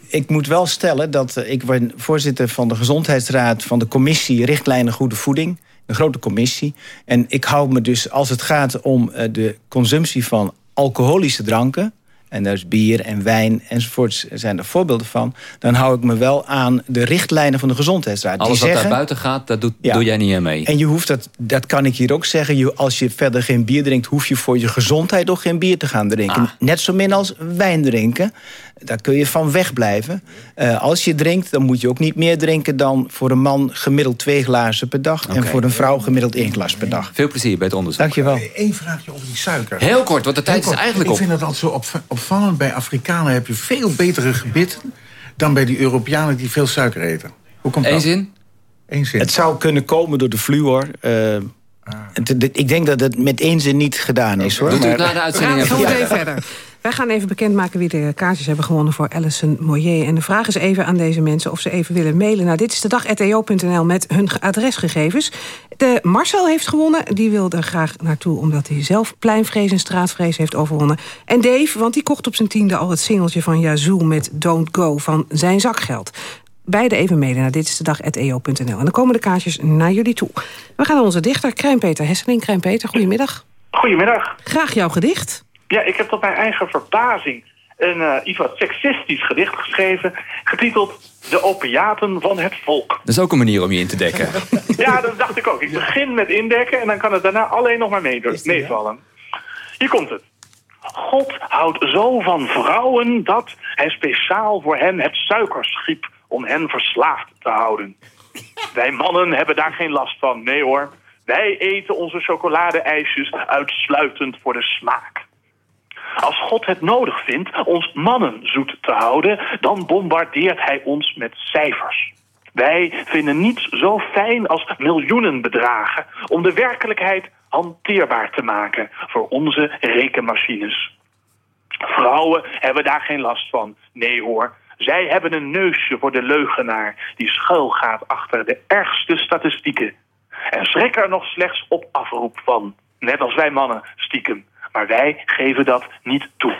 ik moet wel stellen dat ik ben voorzitter van de Gezondheidsraad van de commissie Richtlijnen Goede Voeding. Een grote commissie. En ik hou me dus, als het gaat om eh, de consumptie van alcoholische dranken. En daar is bier en wijn enzovoorts zijn er voorbeelden van. Dan hou ik me wel aan de richtlijnen van de Gezondheidsraad. Alles Die wat zeggen, daar buiten gaat, dat doet, Ja. doe jij niet aan mee. en je hoeft dat, dat kan ik hier ook zeggen. Je, als je verder geen bier drinkt, hoef je voor je gezondheid ook geen bier te gaan drinken. Ah. Net zo min als wijn drinken. Daar kun je van wegblijven. Eh als je drinkt, dan moet je ook niet meer drinken dan voor een man gemiddeld twee glazen per dag. En voor een vrouw gemiddeld één glas per dag. Veel plezier bij het onderzoek. Dankjewel. Eén vraagje over die suiker. Heel kort, want de tijd is eigenlijk Ik op. vind het altijd zo opv- opvallend. Bij Afrikanen heb je veel betere gebitten... dan bij die Europeanen die veel suiker eten. Hoe komt Eén dat? zin? Eén zin. Het zou kunnen komen door de fluor. Het- ik denk dat het met één zin niet gedaan is. hoor. Doet u het na de uitzending Gaan we verder. Wij gaan even bekendmaken wie de kaartjes hebben gewonnen voor Alison Moyer. En de vraag is even aan deze mensen of ze even willen mailen naar dit is de dag@eo.nl met hun ge- adresgegevens. De Marcel heeft gewonnen. Die wil er graag naartoe omdat hij zelf pleinvrees en straatvrees heeft overwonnen. En Dave, want die kocht op zijn tiende al het singeltje van Yazoo met Don't Go van zijn zakgeld. Beide even mailen naar dit is de dag@eo.nl. En dan komen de kaartjes naar jullie toe. We gaan naar onze dichter, Krijn-Peter Hesseling. Krijn-Peter, goedemiddag. Goedemiddag. Graag jouw gedicht. Ja, ik heb tot mijn eigen verbazing een eh, iets wat seksistisch gedicht geschreven... getiteld De opiaten van het volk. Dat is ook een manier om je in te dekken. Ja, dat dacht ik ook. Ik begin met indekken en dan kan het daarna alleen nog maar mee- meevallen. Hier komt het. God houdt zo van vrouwen dat hij speciaal voor hen het suiker schiep om hen verslaafd te houden. Wij mannen hebben daar geen last van, nee hoor. Wij eten onze chocoladeijsjes uitsluitend voor de smaak. Als God het nodig vindt ons mannen zoet te houden, dan bombardeert hij ons met cijfers. Wij vinden niets zo fijn als miljoenenbedragen om de werkelijkheid hanteerbaar te maken voor onze rekenmachines. Vrouwen hebben daar geen last van. Nee hoor, zij hebben een neusje voor de leugenaar die schuilgaat achter de ergste statistieken. En schrik er nog slechts op afroep van. Net als wij mannen, stiekem. Maar wij geven dat niet toe.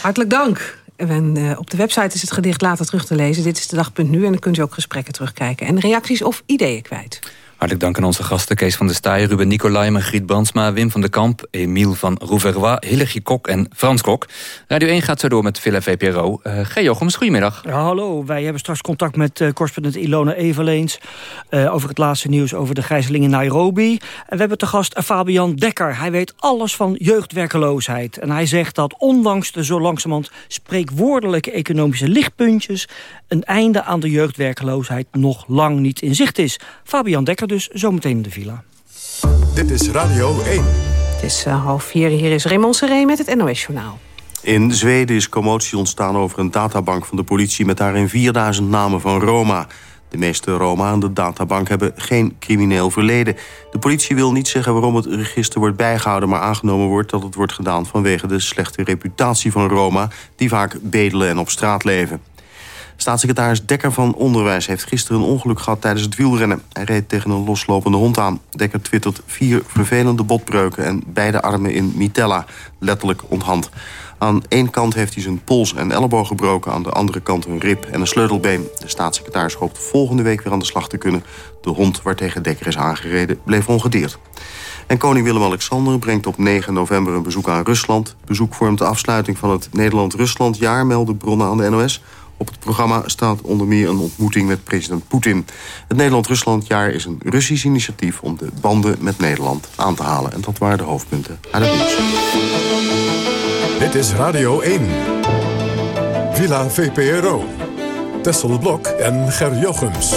Hartelijk dank. En, uh, op de website is het gedicht later terug te lezen. Dit is de dag.nu en dan kunt u ook gesprekken terugkijken. En reacties of ideeën kwijt. Hartelijk dank aan onze gasten Kees van der Staaij, Ruben Nicolai, Margriet Brandsma, Wim van der Kamp, Emiel van Rouverrois, Hillegje Kok en Frans Kok. Radio 1 gaat zo door met Villa VPRO. Uh, G. Jochems, goedemiddag. Hallo, wij hebben straks contact met uh, correspondent Ilona Eveleens uh, over het laatste nieuws over de gijzeling in Nairobi. En we hebben te gast Fabian Dekker. Hij weet alles van jeugdwerkeloosheid. En hij zegt dat ondanks de zo langzamerhand spreekwoordelijke economische lichtpuntjes een einde aan de jeugdwerkeloosheid nog lang niet in zicht is. Fabian Dekker dus zometeen in de villa. Dit is Radio 1. Het is uh, half vier. Hier is Raymond Seré met het NOS-journaal. In Zweden is commotie ontstaan over een databank van de politie... met daarin 4000 namen van Roma. De meeste Roma aan de databank hebben geen crimineel verleden. De politie wil niet zeggen waarom het register wordt bijgehouden... maar aangenomen wordt dat het wordt gedaan vanwege de slechte reputatie van Roma... die vaak bedelen en op straat leven. Staatssecretaris Dekker van Onderwijs heeft gisteren een ongeluk gehad tijdens het wielrennen. Hij reed tegen een loslopende hond aan. Dekker twittert vier vervelende botbreuken en beide armen in mitella, letterlijk onthand. Aan één kant heeft hij zijn pols en elleboog gebroken... aan de andere kant een rib en een sleutelbeen. De staatssecretaris hoopt volgende week weer aan de slag te kunnen. De hond waartegen Dekker is aangereden bleef ongedeerd. En koning Willem-Alexander brengt op 9 november een bezoek aan Rusland. Bezoek vormt de afsluiting van het Nederland-Rusland-jaar... melden bronnen aan de NOS... Op het programma staat onder meer een ontmoeting met president Poetin. Het Nederland-Ruslandjaar is een Russisch initiatief... om de banden met Nederland aan te halen. En dat waren de hoofdpunten uit het nieuws. Dit is Radio 1. Villa VPRO. Tessel Blok en Ger Jochems.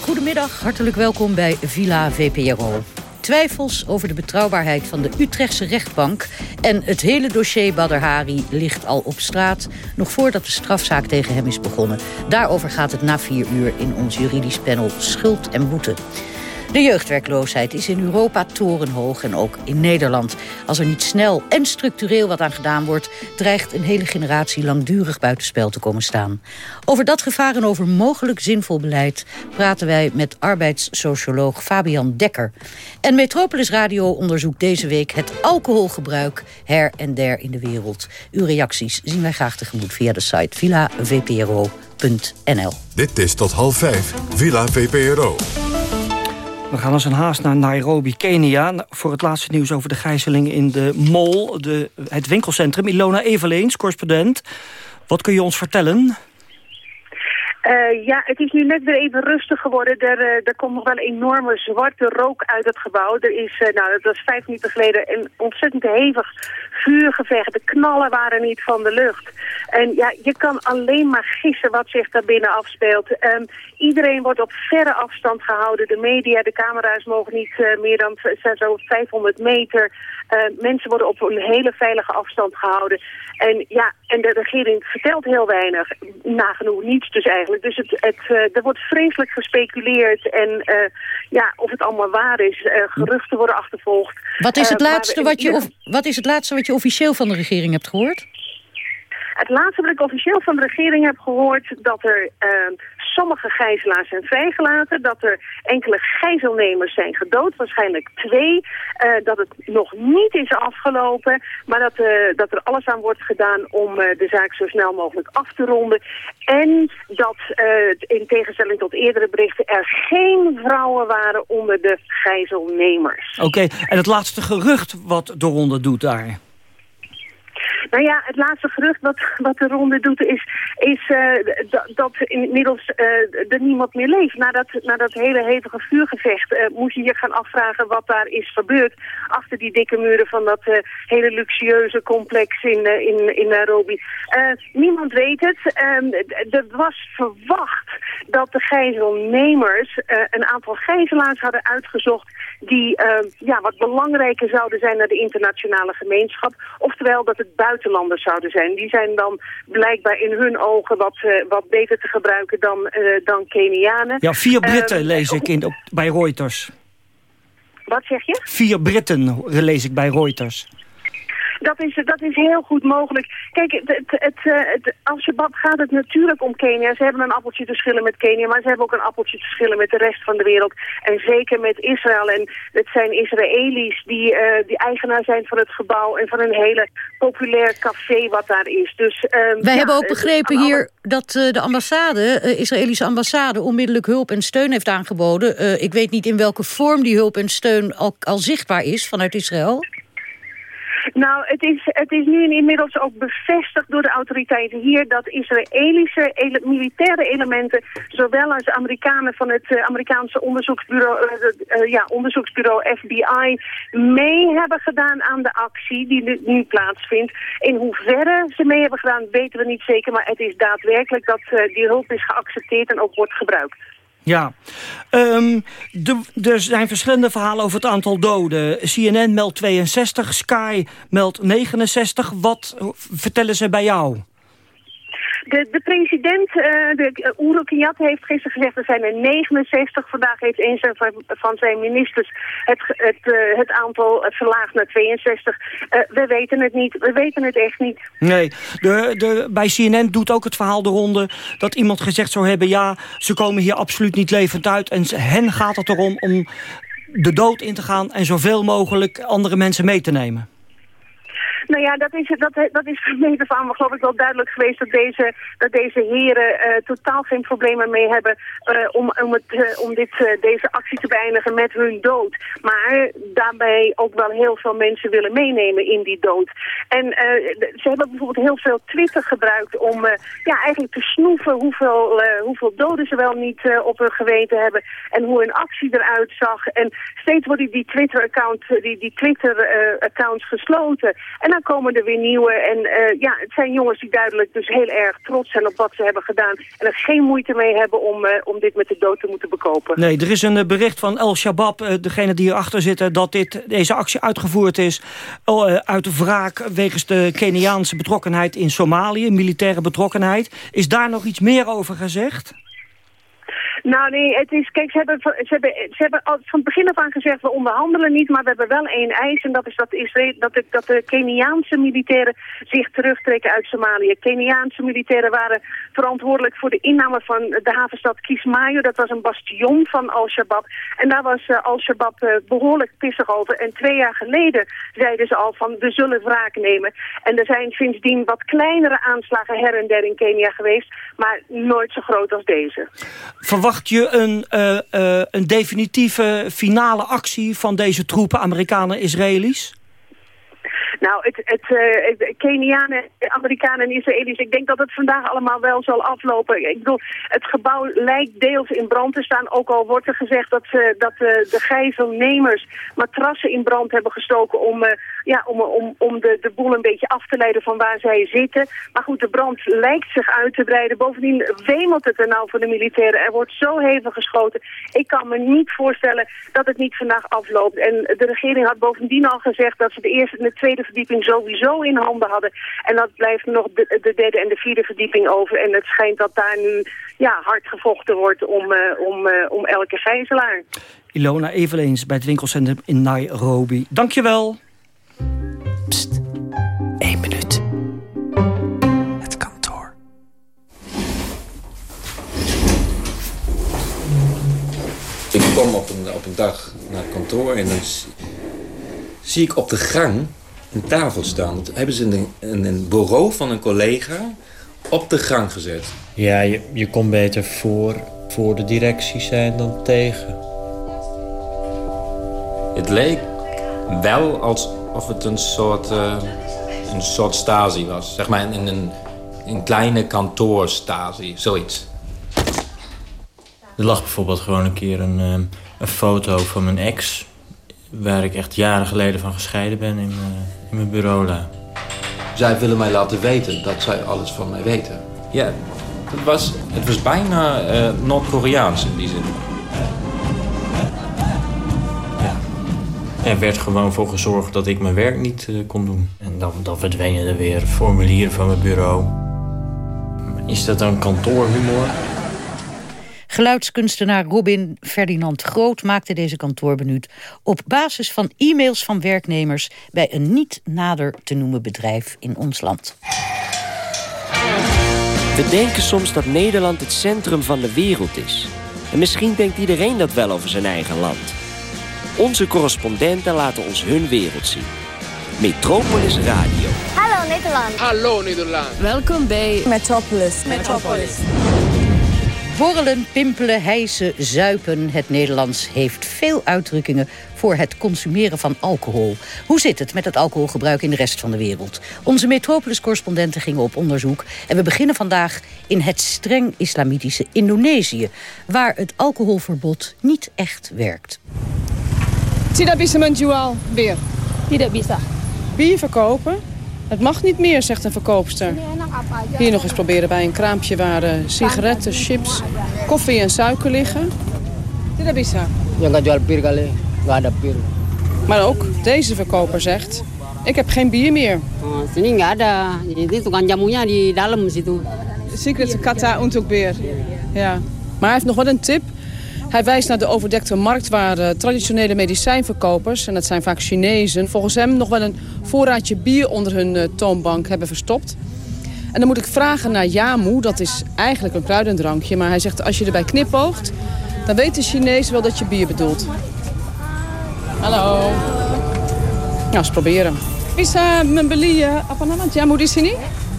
Goedemiddag, hartelijk welkom bij Villa VPRO. Twijfels over de betrouwbaarheid van de Utrechtse rechtbank... en het hele dossier Badr Hari ligt al op straat... nog voordat de strafzaak tegen hem is begonnen. Daarover gaat het na vier uur in ons juridisch panel Schuld en Boete. De jeugdwerkloosheid is in Europa torenhoog en ook in Nederland. Als er niet snel en structureel wat aan gedaan wordt... dreigt een hele generatie langdurig buitenspel te komen staan. Over dat gevaar en over mogelijk zinvol beleid... praten wij met arbeidssocioloog Fabian Dekker. En Metropolis Radio onderzoekt deze week het alcoholgebruik... her en der in de wereld. Uw reacties zien wij graag tegemoet via de site villavpro.nl. Dit is tot half vijf, Villa VPRO. We gaan als een haast naar Nairobi, Kenia... voor het laatste nieuws over de gijzeling in de mall... De, het winkelcentrum. Ilona Eveleens, correspondent. Wat kun je ons vertellen? Uh, ja, het is nu net weer even rustig geworden. Er, uh, er komt nog wel enorme zwarte rook uit het gebouw. Er is, uh, nou, dat was vijf minuten geleden, een ontzettend hevig vuurgevecht. De knallen waren niet van de lucht. En ja, je kan alleen maar gissen wat zich daar binnen afspeelt. Um, iedereen wordt op verre afstand gehouden. De media, de camera's mogen niet meer dan zo 500 meter. mensen worden op een hele veilige afstand gehouden. En ja, en de regering vertelt heel weinig. Nagenoeg niets dus eigenlijk. Dus het, het, uh, er wordt vreselijk gespeculeerd. En uh, ja, of het allemaal waar is. Uh, geruchten worden achtervolgd. Wat is, het laatste wat je, of, wat is het laatste wat je officieel van de regering hebt gehoord? Het laatste wat ik officieel van de regering heb gehoord... dat er uh, sommige gijzelaars zijn vrijgelaten... dat er enkele gijzelnemers zijn gedood, waarschijnlijk twee... Uh, dat het nog niet is afgelopen... maar dat, uh, dat er alles aan wordt gedaan om de zaak zo snel mogelijk af te ronden. En dat in tegenstelling tot eerdere berichten... er geen vrouwen waren onder de gijzelnemers. Oké, en het laatste gerucht wat de ronde doet daar... Nou ja, het laatste gerucht wat, wat de ronde doet is, is uh, dat inmiddels uh, er niemand meer leeft. Na dat, hele hevige vuurgevecht uh, moest je je gaan afvragen wat daar is gebeurd. Achter die dikke muren van dat hele luxueuze complex in, in, in Nairobi. niemand weet het. Ehm, er was verwacht dat de gijzelnemers een aantal gijzelaars hadden uitgezocht die uh, ja, wat belangrijker zouden zijn naar de internationale gemeenschap. Oftewel dat het buitenlanders zouden zijn. Die zijn dan blijkbaar in hun ogen wat, uh, wat beter te gebruiken dan, dan Kenianen. Ja, vier Britten lees ik in, op, bij Reuters. Wat zeg je? Vier Britten lees ik bij Reuters. Dat is, dat is heel goed mogelijk. Kijk, het, het, het, het Al-Shabaab gaat het natuurlijk om Kenia. Ze hebben een appeltje te schillen met Kenia, maar ze hebben ook een appeltje te schillen met de rest van de wereld. En zeker met Israël. En het zijn Israëli's die, uh, die eigenaar zijn van het gebouw en van een hele populair café wat daar is. Dus, uh, Wij ja, hebben ook begrepen hier dat uh, de ambassade, uh, Israëlische ambassade, onmiddellijk hulp en steun heeft aangeboden. ik weet niet in welke vorm die hulp en steun al, al zichtbaar is vanuit Israël. Nou, het is, het is nu inmiddels ook bevestigd door de autoriteiten hier... dat Israëlische militaire elementen, zowel als Amerikanen van het uh, Amerikaanse onderzoeksbureau, uh, ja, onderzoeksbureau FBI... mee hebben gedaan aan de actie die nu, nu, plaatsvindt. In hoeverre ze mee hebben gedaan, weten we niet zeker... maar het is daadwerkelijk dat die hulp is geaccepteerd en ook wordt gebruikt. Ja, de, er zijn verschillende verhalen over het aantal doden. CNN meldt 62, Sky meldt 69. Wat vertellen ze bij jou? De, de president, uh, de, uh, heeft gisteren gezegd... er zijn er 69. Vandaag heeft een van zijn ministers het, het, uh, het aantal verlaagd naar 62. we weten het niet. We weten het echt niet. Nee. De, de, bij CNN doet ook het verhaal de ronde... dat iemand gezegd zou hebben... ja, ze komen hier absoluut niet levend uit. En hen gaat het erom om de dood in te gaan... en zoveel mogelijk andere mensen mee te nemen. Nou ja, dat is, dat, dat is van meet af aan geloof ik wel duidelijk geweest dat deze, dat deze heren uh, totaal geen problemen mee hebben uh, om, om, het, uh, om dit, deze actie te beëindigen met hun dood. Maar daarbij ook wel heel veel mensen willen meenemen in die dood. En ze hebben bijvoorbeeld heel veel Twitter gebruikt om ja, eigenlijk te snoeven hoeveel, hoeveel doden ze wel niet op hun geweten hebben en hoe hun actie eruit zag. En steeds worden die Twitter-accounts die, die Twitter, gesloten. En komen er weer nieuwe. En uh, ja, het zijn jongens die duidelijk dus heel erg trots zijn op wat ze hebben gedaan. En er geen moeite mee hebben om, uh, om dit met de dood te moeten bekopen. Nee, er is een uh, bericht van El Shabab, degene die hierachter zitten... dat dit, deze actie uitgevoerd is uit wraak wegens de Keniaanse betrokkenheid in Somalië. Militaire betrokkenheid. Is daar nog iets meer over gezegd? Nou nee, het is, kijk, ze hebben, ze hebben, ze hebben van het begin af aan gezegd, we onderhandelen niet, maar we hebben wel één eis. En dat is dat, Israël, dat, de, dat de Keniaanse militairen zich terugtrekken uit Somalië. Keniaanse militairen waren verantwoordelijk voor de inname van de havenstad Kismayo. Dat was een bastion van Al-Shabaab. En daar was uh, Al-Shabaab uh, behoorlijk pissig over. En twee jaar geleden zeiden ze al van, we zullen wraak nemen. En er zijn sindsdien wat kleinere aanslagen her en der in Kenia geweest, maar nooit zo groot als deze. Verwacht verwacht je een, uh, uh, een definitieve finale actie van deze troepen, Amerikanen, Israëli's? Nou, het, het uh, Kenianen, Amerikanen en Israëli's, ik denk dat het vandaag allemaal wel zal aflopen. Ik bedoel, het gebouw lijkt deels in brand te staan, ook al wordt er gezegd dat, uh, dat de gijzelnemers matrassen in brand hebben gestoken om, ja, om, om, om de, de boel een beetje af te leiden van waar zij zitten. Maar goed, de brand lijkt zich uit te breiden. Bovendien wemelt het er nou voor de militairen. Er wordt zo hevig geschoten. Ik kan me niet voorstellen dat het niet vandaag afloopt. En de regering had bovendien al gezegd dat ze de eerste en de tweede verdieping sowieso in handen hadden. En dat blijft nog de, de derde en de vierde verdieping over. En het schijnt dat daar nu ja, hard gevochten wordt om, uh, om, uh, om elke gijzelaar. Ilona Eveneens bij het winkelcentrum in Nairobi. Dankjewel. Pst, één minuut. Het kantoor. Ik kom op een, op een dag naar het kantoor en dan zie ik op de gang een tafel staan. Dat hebben ze een, een, een bureau van een collega op de gang gezet. Ja, je, je kon beter voor, voor de directie zijn dan tegen. Het leek wel alsof het een soort, uh, een soort stasi was. Zeg maar in een, een kleine kantoorstasi, zoiets. Er lag bijvoorbeeld gewoon een keer een, eh, een foto van mijn ex... waar ik echt jaren geleden van gescheiden ben in, uh, in mijn bureau. Zij willen mij laten weten dat zij alles van mij weten. Ja, Het was, het was bijna uh, Noord-Koreaans in die zin. Er werd gewoon voor gezorgd dat ik mijn werk niet uh, kon doen. En dan, dan verdwenen er weer formulieren van mijn bureau. Is dat dan kantoorhumor? Geluidskunstenaar Robin Ferdinand Groot maakte deze kantoorbenuut... op basis van e-mails van werknemers... bij een niet nader te noemen bedrijf in ons land. We denken soms dat Nederland het centrum van de wereld is. En misschien denkt iedereen dat wel over zijn eigen land. Onze correspondenten laten ons hun wereld zien. Metropolis Radio. Hallo Nederland. Hallo Nederland. Welkom bij Metropolis. Metropolis. Borrelen, pimpelen, hijsen, zuipen. Het Nederlands heeft veel uitdrukkingen voor het consumeren van alcohol. Hoe zit het met het alcoholgebruik in de rest van de wereld? Onze Metropolis-correspondenten gingen op onderzoek. En we beginnen vandaag in het streng islamitische Indonesië... waar het alcoholverbod niet echt werkt. Tidak bisa menjual bier. Tidak bisa. Bier verkopen? Het mag niet meer, zegt een verkoopster. Hier nog eens proberen bij een kraampje waar uh, sigaretten, chips, koffie en suiker liggen. Nggak ada bir. Maar ook deze verkoper zegt, ik heb geen bier meer. Oh, sini nggak ada. Jadi tukang jamunya di dalam situ. Secret kata untuk beer. Ja. Maar hij heeft nog wel een tip. Hij wijst naar de overdekte markt waar uh, traditionele medicijnverkopers... en dat zijn vaak Chinezen... volgens hem nog wel een voorraadje bier onder hun uh, toonbank hebben verstopt. En dan moet ik vragen naar Yamu, dat is eigenlijk een kruidendrankje... maar hij zegt als je erbij knipoogt... dan weet de Chinees wel dat je bier bedoelt. Hallo. Nou, eens proberen. Bisa membeli apa namanya jamu di sini?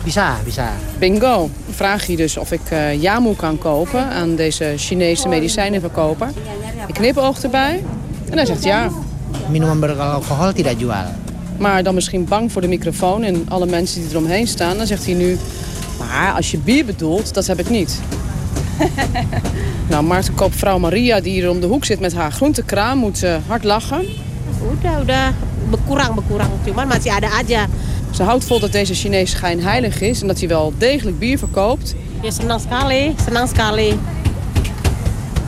Bisa, bisa. Bingo. Dan vraag je dus of ik uh, jamu kan kopen aan deze Chinese medicijnenverkoper. Ik knipoog erbij en hij zegt ja. Minuman beralcohol tidak jual. Maar dan misschien bang voor de microfoon en alle mensen die eromheen staan. Dan zegt hij nu, maar als je bier bedoelt, dat heb ik niet. nou, marktkoopvrouw Maria, die hier om de hoek zit met haar groentekraam, moet uh, hard lachen. Udah, udah. Bekurang, bekurang. Cuman masih ada aja. Ze houdt vol dat deze Chinees schijnheilig is en dat hij wel degelijk bier verkoopt.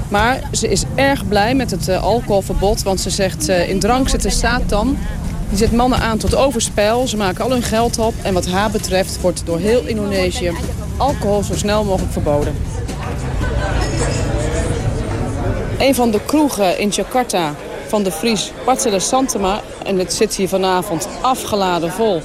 Maar ze is erg blij met het uh, alcoholverbod, want ze zegt uh, in drank zit de Satan. Die zet mannen aan tot overspel, ze maken al hun geld op en wat haar betreft wordt door heel Indonesië alcohol zo snel mogelijk verboden. Een van de kroegen in Jakarta van de Fries Bartele Santema en het zit hier vanavond afgeladen vol.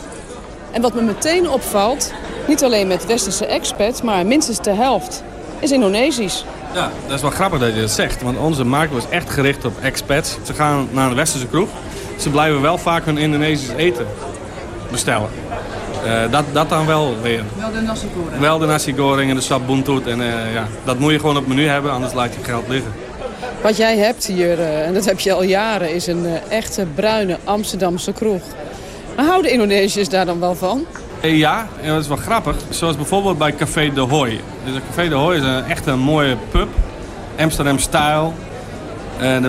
En wat me meteen opvalt, niet alleen met westerse expats, maar minstens de helft, is Indonesisch. Ja, dat is wel grappig dat je dat zegt, want onze markt was echt gericht op expats. Ze gaan naar een westerse kroeg. Ze blijven wel vaak hun Indonesisch eten bestellen. Uh, dat, dat dan wel weer. Wel de nasi goreng. Wel de nasi goreng en de sap buntut. En uh, ja, dat moet je gewoon op het menu hebben, anders laat je geld liggen. Wat jij hebt hier, uh, en dat heb je al jaren, is een echte bruine Amsterdamse kroeg. Maar houden Indonesiërs daar dan wel van? Ja, en dat is wel grappig. Zoals bijvoorbeeld bij Café de Hooi. Dus Café de Hooi is een, echt een mooie pub. Amsterdam-style. Uh,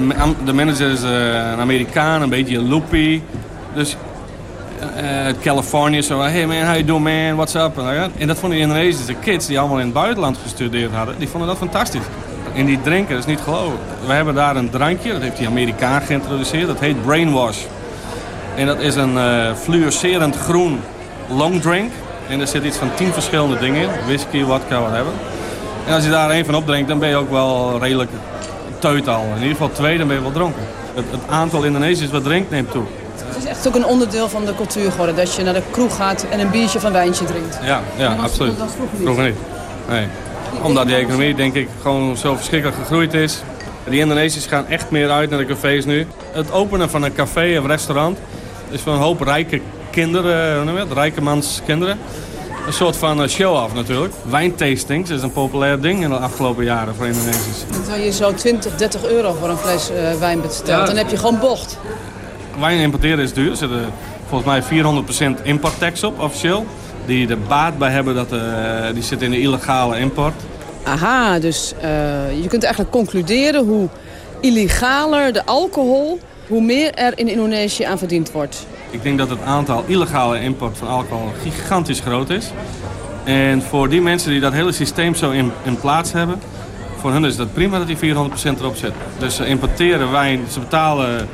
de, manager is een Amerikaan, een beetje loopy. Dus Californië zo, hey man, how you doing man, what's up? En dat vonden de Indonesische kids die allemaal in het buitenland gestudeerd hadden, die vonden dat fantastisch. En die drinken, dat is niet geloven. We hebben daar een drankje, dat heeft die Amerikaan geïntroduceerd, dat heet Brainwash. En dat is een uh, fluorescerend groen long drink. En er zit iets van tien verschillende dingen in. Whisky, vodka, wat hebben. En als je daar één van opdrinkt, dan ben je ook wel redelijk teut al. In ieder geval twee, dan ben je wel dronken. Het, het aantal Indonesiërs wat drinkt neemt toe. Het is echt ook een onderdeel van de cultuur geworden. Dat je naar de kroeg gaat en een biertje van wijntje drinkt. Ja, ja absoluut. Dat was vroeger niet. Vroeger niet. Nee. Omdat die economie denk ik gewoon zo verschrikkelijk gegroeid is. Die Indonesiërs gaan echt meer uit naar de cafés nu. Het openen van een café of restaurant is voor een hoop rijke kinderen, hoe noem je het? rijkemans kinderen. Een soort van show-off natuurlijk. Wijntastings is een populair ding in de afgelopen jaren voor Indonesiërs. Terwijl je zo 20, 30 euro voor een fles uh, wijn bestelt, ja. dan heb je gewoon bocht. Wijn importeren is duur. Er zit volgens mij 400% importtax op, officieel. Die er baat bij hebben, dat, uh, die zit in de illegale import. Aha, dus uh, je kunt eigenlijk concluderen hoe illegaler de alcohol hoe meer er in Indonesië aan verdiend wordt. Ik denk dat het aantal illegale import van alcohol gigantisch groot is. En voor die mensen die dat hele systeem zo in, in plaats hebben... voor hen is dat prima dat die 400% erop zit. Dus ze importeren wijn, ze betalen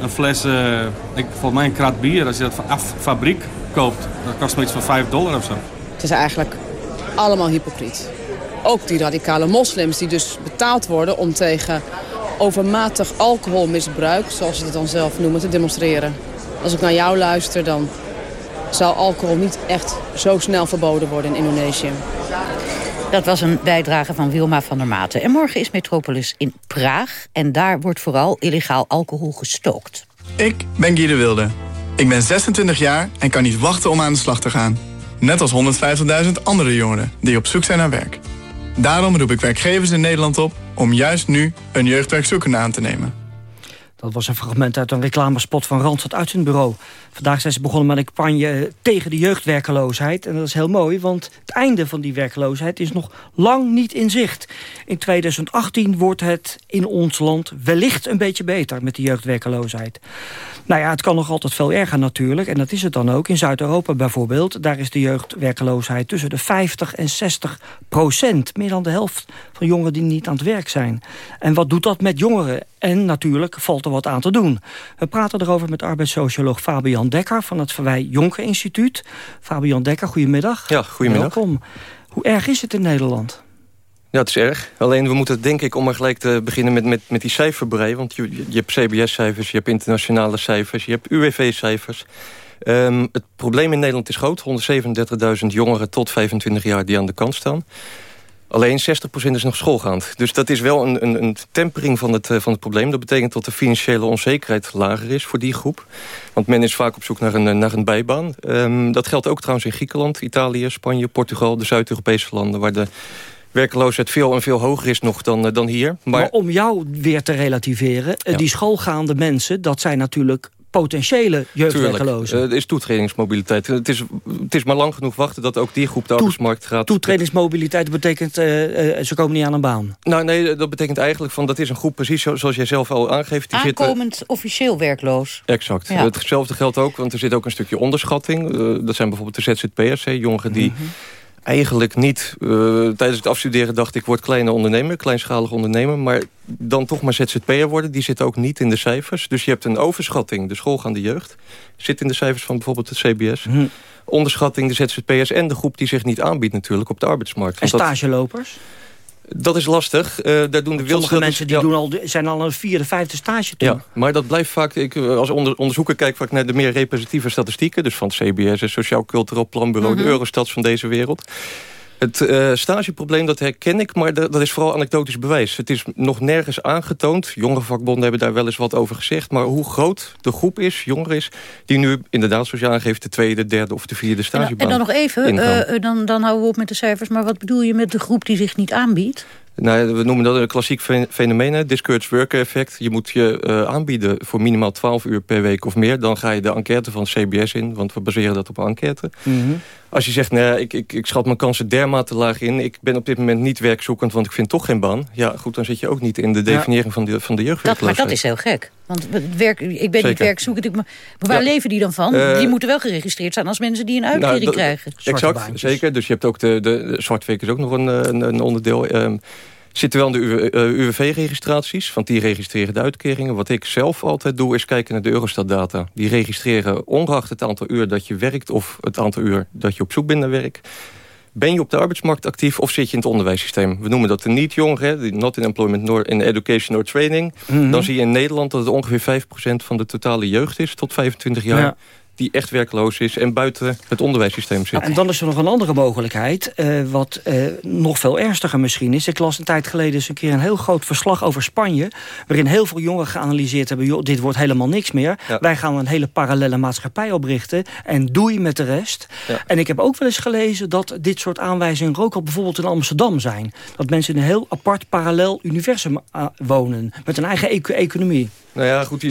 een fles... eh, ik, volgens mij een krat bier, als je dat van af fabriek koopt... dat kost maar iets van 5 dollar of zo. Het is eigenlijk allemaal hypocriet. Ook die radicale moslims die dus betaald worden om tegen overmatig alcoholmisbruik, zoals ze het dan zelf noemen, te demonstreren. Als ik naar jou luister, dan zou alcohol niet echt zo snel verboden worden in Indonesië. Dat was een bijdrage van Wilma van der Maten. En morgen is Metropolis in Praag. En daar wordt vooral illegaal alcohol gestookt. Ik ben Guy de Wilde. Ik ben 26 jaar en kan niet wachten om aan de slag te gaan. Net als 150.000 andere jongeren die op zoek zijn naar werk. Daarom roep ik werkgevers in Nederland op om juist nu een jeugdwerkzoekende aan te nemen. Dat was een fragment uit een reclamespot van Randstad Uitzendbureau. Vandaag zijn ze begonnen met een campagne tegen de jeugdwerkeloosheid. En dat is heel mooi, want het einde van die werkeloosheid is nog lang niet in zicht. In 2018 wordt het in ons land wellicht een beetje beter met de jeugdwerkeloosheid. Nou ja, het kan nog altijd veel erger natuurlijk. En dat is het dan ook. In Zuid-Europa bijvoorbeeld, daar is de jeugdwerkeloosheid tussen de 50 en 60 procent. Meer dan de helft van jongeren die niet aan het werk zijn. En wat doet dat met jongeren? En natuurlijk valt er wat aan te doen. We praten erover met arbeidssocioloog Fabian Dekker... van het Verwij Jonker Instituut. Fabian Dekker, goedemiddag. Ja, goedemiddag. Welkom. Hoe erg is het in Nederland? Ja, het is erg. Alleen we moeten denk ik, om maar gelijk te beginnen met, met, met die cijferbrei... want je, je hebt CBS-cijfers, je hebt internationale cijfers... je hebt UWV-cijfers. Ehm, het probleem in Nederland is groot. 137.000 jongeren tot 25 jaar die aan de kant staan. Alleen 60% is nog schoolgaand. Dus dat is wel een, een, een tempering van het, eh, van het probleem. Dat betekent dat de financiële onzekerheid lager is voor die groep. Want men is vaak op zoek naar een, eh, naar een bijbaan. Ehm, dat geldt ook trouwens in Griekenland, Italië, Spanje, Portugal... de Zuid-Europese landen waar de werkloosheid veel en veel hoger is nog dan, eh, dan hier. Maar... maar om jou weer te relativeren... die schoolgaande mensen, dat zijn natuurlijk potentiële jeugdwerkelozen. Uh, er is toetredingsmobiliteit. Het is, het is maar lang genoeg wachten dat ook die groep de arbeidsmarkt gaat... Toetredingsmobiliteit betekent uh, uh, ze komen niet aan een baan? Nou nee, dat betekent eigenlijk van dat is een groep precies zoals jij zelf al aangeeft. Die Aankomend zitten... officieel werkloos. Exact. Ja. Hetzelfde geldt ook, want er zit ook een stukje onderschatting. dat zijn bijvoorbeeld de ZZP'ers, jongeren die... Mm -hmm eigenlijk niet. Uh, tijdens het afstuderen dacht ik, word kleine ondernemer, kleinschalig ondernemer. Maar dan toch maar ZZP'er worden, die zit ook niet in de cijfers. Dus je hebt een overschatting, de schoolgaande jeugd. Zit in de cijfers van bijvoorbeeld het CBS. Hm. Onderschatting, de ZZP'ers en de groep die zich niet aanbiedt natuurlijk op de arbeidsmarkt. En stagelopers? Dat is lastig. Uh, daar doen de Sommige mensen die ja. doen al, zijn al een vierde, vijfde stage toe. Ja, maar dat blijft vaak... Ik, als onder, onderzoeker kijk vaak naar de meer representatieve statistieken. Dus van het CBS, het Sociaal Cultureel Planbureau... Mm -hmm. de Eurostats van deze wereld. Het uh, stageprobleem, dat herken ik, maar dat is vooral anekdotisch bewijs. Het is nog nergens aangetoond. Jongere vakbonden hebben daar wel eens wat over gezegd. Maar hoe groot de groep is, jongeren is... die nu inderdaad, zoals je aangeeft... de tweede, derde of de vierde stagebaan En dan nog even, uh, dan, dan houden we op met de cijfers... maar wat bedoel je met de groep die zich niet aanbiedt? Nou, we noemen dat een klassiek fenomeen, discourage worker effect. Je moet je uh, aanbieden voor minimaal 12 uur per week of meer. Dan ga je de enquête van CBS in, want we baseren dat op een enquête. Mm -hmm. Als je zegt, nee, ik, ik, ik schat mijn kansen dermate laag in... ik ben op dit moment niet werkzoekend, want ik vind toch geen baan... ja, goed, dan zit je ook niet in de definiëring ja. van de, van de jeugdwerkloosheid. Dat, maar dat is heel gek. Want werk, ik ben Zeker. niet werkzoekend, maar waar ja. leven die dan van? Uh, die moeten wel geregistreerd zijn als mensen die een uitkering nou, krijgen. Exact, zeker. Dus je hebt ook de, de, de zwartwerk is ook nog een, een, een onderdeel... Um, zitten wel in de UWV-registraties, want die registreren de uitkeringen. Wat ik zelf altijd doe, is kijken naar de Eurostat-data. Die registreren ongeacht het aantal uur dat je werkt... of het aantal uur dat je op zoek bent naar werk... Ben je op de arbeidsmarkt actief of zit je in het onderwijssysteem? We noemen dat de niet-jongeren, not in employment nor in education or training. Mm -hmm. Dan zie je in Nederland dat het ongeveer 5% van de totale jeugd is... tot 25 jaar. Ja die echt werkloos is en buiten het onderwijssysteem zit. En dan is er nog een andere mogelijkheid, uh, wat uh, nog veel ernstiger misschien is. Ik las een tijd geleden eens een keer een heel groot verslag over Spanje... waarin heel veel jongeren geanalyseerd hebben... joh, dit wordt helemaal niks meer. Ja. Wij gaan een hele parallele maatschappij oprichten... en doei met de rest. Ja. En ik heb ook wel eens gelezen dat dit soort aanwijzingen... ook al bijvoorbeeld in Amsterdam zijn. Dat mensen in een heel apart parallel universum uh, wonen... met een eigen economie. Nou ja, goed,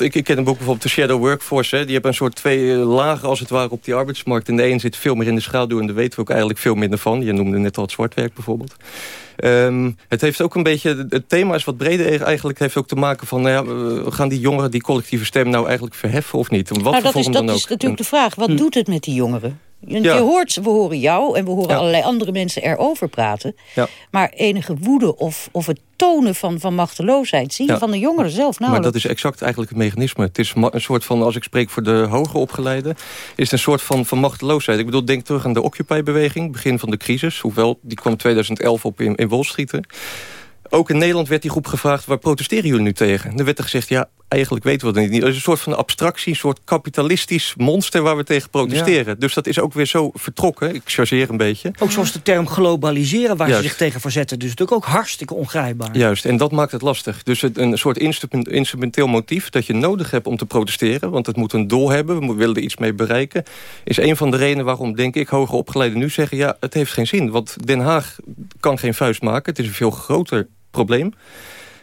ik, ik ken een boek bijvoorbeeld de Shadow Workforce. Hè. Die hebben een soort twee lagen als het ware op die arbeidsmarkt. En de een zit veel meer in de schaduw en daar weten we ook eigenlijk veel minder van. Je noemde net al het zwartwerk bijvoorbeeld. Um, het heeft ook een beetje, het thema is wat breder eigenlijk. heeft ook te maken van, nou ja, gaan die jongeren die collectieve stem nou eigenlijk verheffen of niet? Wat nou, dat is, dat is natuurlijk de vraag. Wat hm. doet het met die jongeren? Ja. je hoort, we horen jou en we horen Ja. allerlei andere mensen erover praten. Ja. Maar enige woede of, of het tonen van, van machteloosheid... zie je Ja. van de jongeren zelf Maar nauwelijks. dat is exact eigenlijk het mechanisme. Het is een soort van, als ik spreek voor de hoger opgeleiden... is het een soort van, van machteloosheid. Ik bedoel, denk terug aan de Occupy-beweging, begin van de crisis. Hoewel, die kwam 2011 op in, in hè. Ook in Nederland werd die groep gevraagd... waar protesteren jullie nu tegen? En er werd er gezegd, ja, eigenlijk weten we het niet. Het is een soort van abstractie, een soort kapitalistisch monster... waar we tegen protesteren. Dus dat is ook weer zo vertrokken. Ik chargeer een beetje. Ook zoals de term globaliseren, waar Juist. ze zich tegen verzetten. Dus natuurlijk ook hartstikke ongrijpbaar. Juist, en dat maakt het lastig. Dus het, een soort instrument- instrumenteel motief dat je nodig hebt om te protesteren... want het moet een doel hebben, we willen er iets mee bereiken... is een van de redenen waarom, denk ik, hoger opgeleiden nu zeggen... ja, het heeft geen zin, want Den Haag kan geen vuist maken. Het is een veel groter probleem.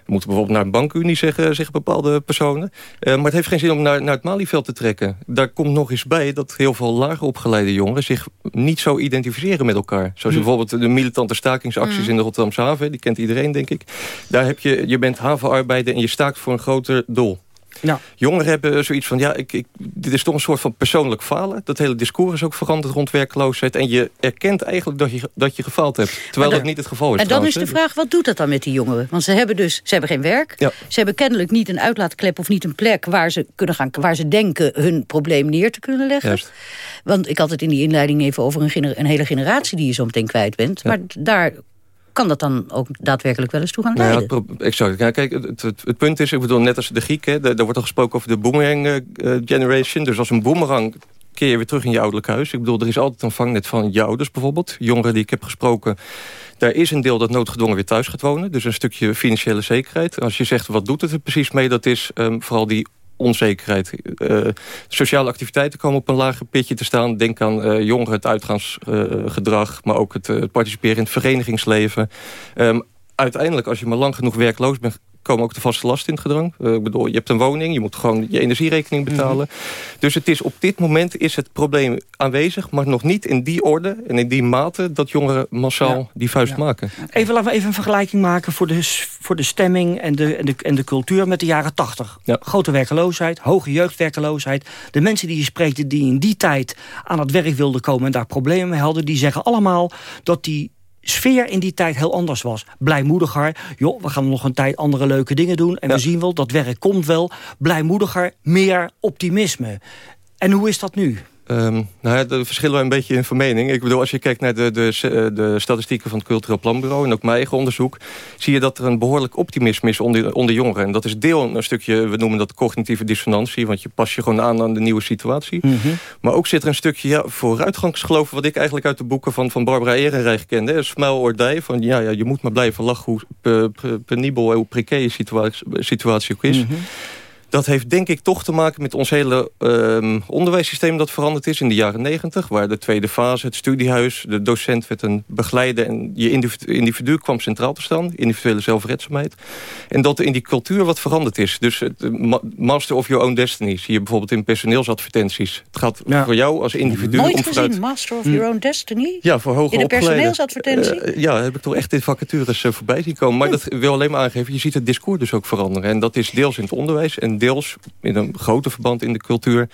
We moeten bijvoorbeeld naar een bankunie, zeggen, zeggen bepaalde personen. Eh, maar het heeft geen zin om naar, naar het Malieveld te trekken. Daar komt nog eens bij dat heel veel lager opgeleide jongeren... zich niet zo identificeren met elkaar. Zoals Hm. bijvoorbeeld de militante stakingsacties Hm. in de Rotterdamse haven. Die kent iedereen, denk ik. Daar heb je, je bent havenarbeider en je staakt voor een groter doel. Ja. Jongeren hebben zoiets van, ja, ik, ik, dit is toch een soort van persoonlijk falen. Dat hele discours is ook veranderd rond werkloosheid. En je erkent eigenlijk dat je, dat je gefaald hebt. Terwijl dat niet het geval is En dan is de vraag, wat doet dat dan met die jongeren? Want ze hebben dus, ze hebben geen werk. Ja. Ze hebben kennelijk niet een uitlaatklep of niet een plek... waar ze, kunnen gaan, waar ze denken hun probleem neer te kunnen leggen. Juist. Want ik had het in die inleiding even over een, een hele generatie... die je zo meteen kwijt bent. Maar daar kan dat dan ook daadwerkelijk wel eens toe gaan Nou ja, exact. Ja, kijk, het, het, het punt is, ik bedoel, net als de Grieken... daar daar wordt al gesproken over de boomerang eh, eh, generation. Dus als een boomerang keer je weer terug in je ouderlijk huis. Ik bedoel, er is altijd een vangnet van je ouders bijvoorbeeld. Jongeren die ik heb gesproken... Daar is een deel dat noodgedwongen weer thuis gaat wonen. Dus een stukje financiële zekerheid. Als je zegt, wat doet het er precies mee? Dat is ehm, vooral die onzekerheid. Eh, sociale activiteiten komen op een lager pitje te staan. Denk aan eh, jongeren, het uitgaansgedrag... maar ook het eh, participeren in het verenigingsleven. Ehm, uiteindelijk, als je maar lang genoeg werkloos bent komen ook de vaste lasten in het gedrang. Eh, ik bedoel, je hebt een woning, je moet gewoon je energierekening betalen. Dus het is op dit moment is het probleem aanwezig... maar nog niet in die orde en in die mate... dat jongeren massaal die vuist maken. Even, laten we even een vergelijking maken voor de, voor de stemming en de, en, de, en de cultuur met de jaren 80. Grote werkeloosheid, hoge jeugdwerkeloosheid. De mensen die je spreekt die in die tijd aan het werk wilden komen... en daar problemen mee hadden, die zeggen allemaal dat die sfeer in die tijd heel anders was. Blijmoediger, joh, we gaan nog een tijd andere leuke dingen doen... en we zien wel, dat werk komt wel. Blijmoediger, meer optimisme. En hoe is dat nu? Ehm, nou ja, er verschillen we een beetje in van mening. Ik bedoel, als je kijkt naar de, de, eh, de statistieken van het Cultureel Planbureau... en ook mijn eigen onderzoek... zie je dat er een behoorlijk optimisme is onder, onder jongeren. En dat is deel een stukje, we noemen dat cognitieve dissonantie... want je pas je gewoon aan aan de nieuwe situatie. Maar ook zit er een stukje ja, vooruitgangsgeloof... wat ik eigenlijk uit de boeken van, van Barbara Ehrenreich kende. Een smile or die, van ja, ja, je moet maar blijven lachen... hoe pe- penibel en hoe precair je situatie, situatie ook is... Dat heeft denk ik toch te maken met ons hele ehm, onderwijssysteem dat veranderd is in de jaren negentig. Waar de tweede fase, het studiehuis, de docent werd een begeleider... en je individu, individu kwam centraal te staan, individuele zelfredzaamheid. En dat er in die cultuur wat veranderd is. Dus het eh, ma- master of your own destiny zie je bijvoorbeeld in personeelsadvertenties. Het gaat voor jou als individu Nooit om gezien, vooruit... Master of Your Own Destiny? Ja, voor hoger In de personeelsadvertentie? Eh, ja, heb ik toch echt in vacatures eh, voorbij zien komen. Maar dat wil alleen maar aangeven, je ziet het discours dus ook veranderen. En dat is deels in het onderwijs en deels in een groter verband in de cultuur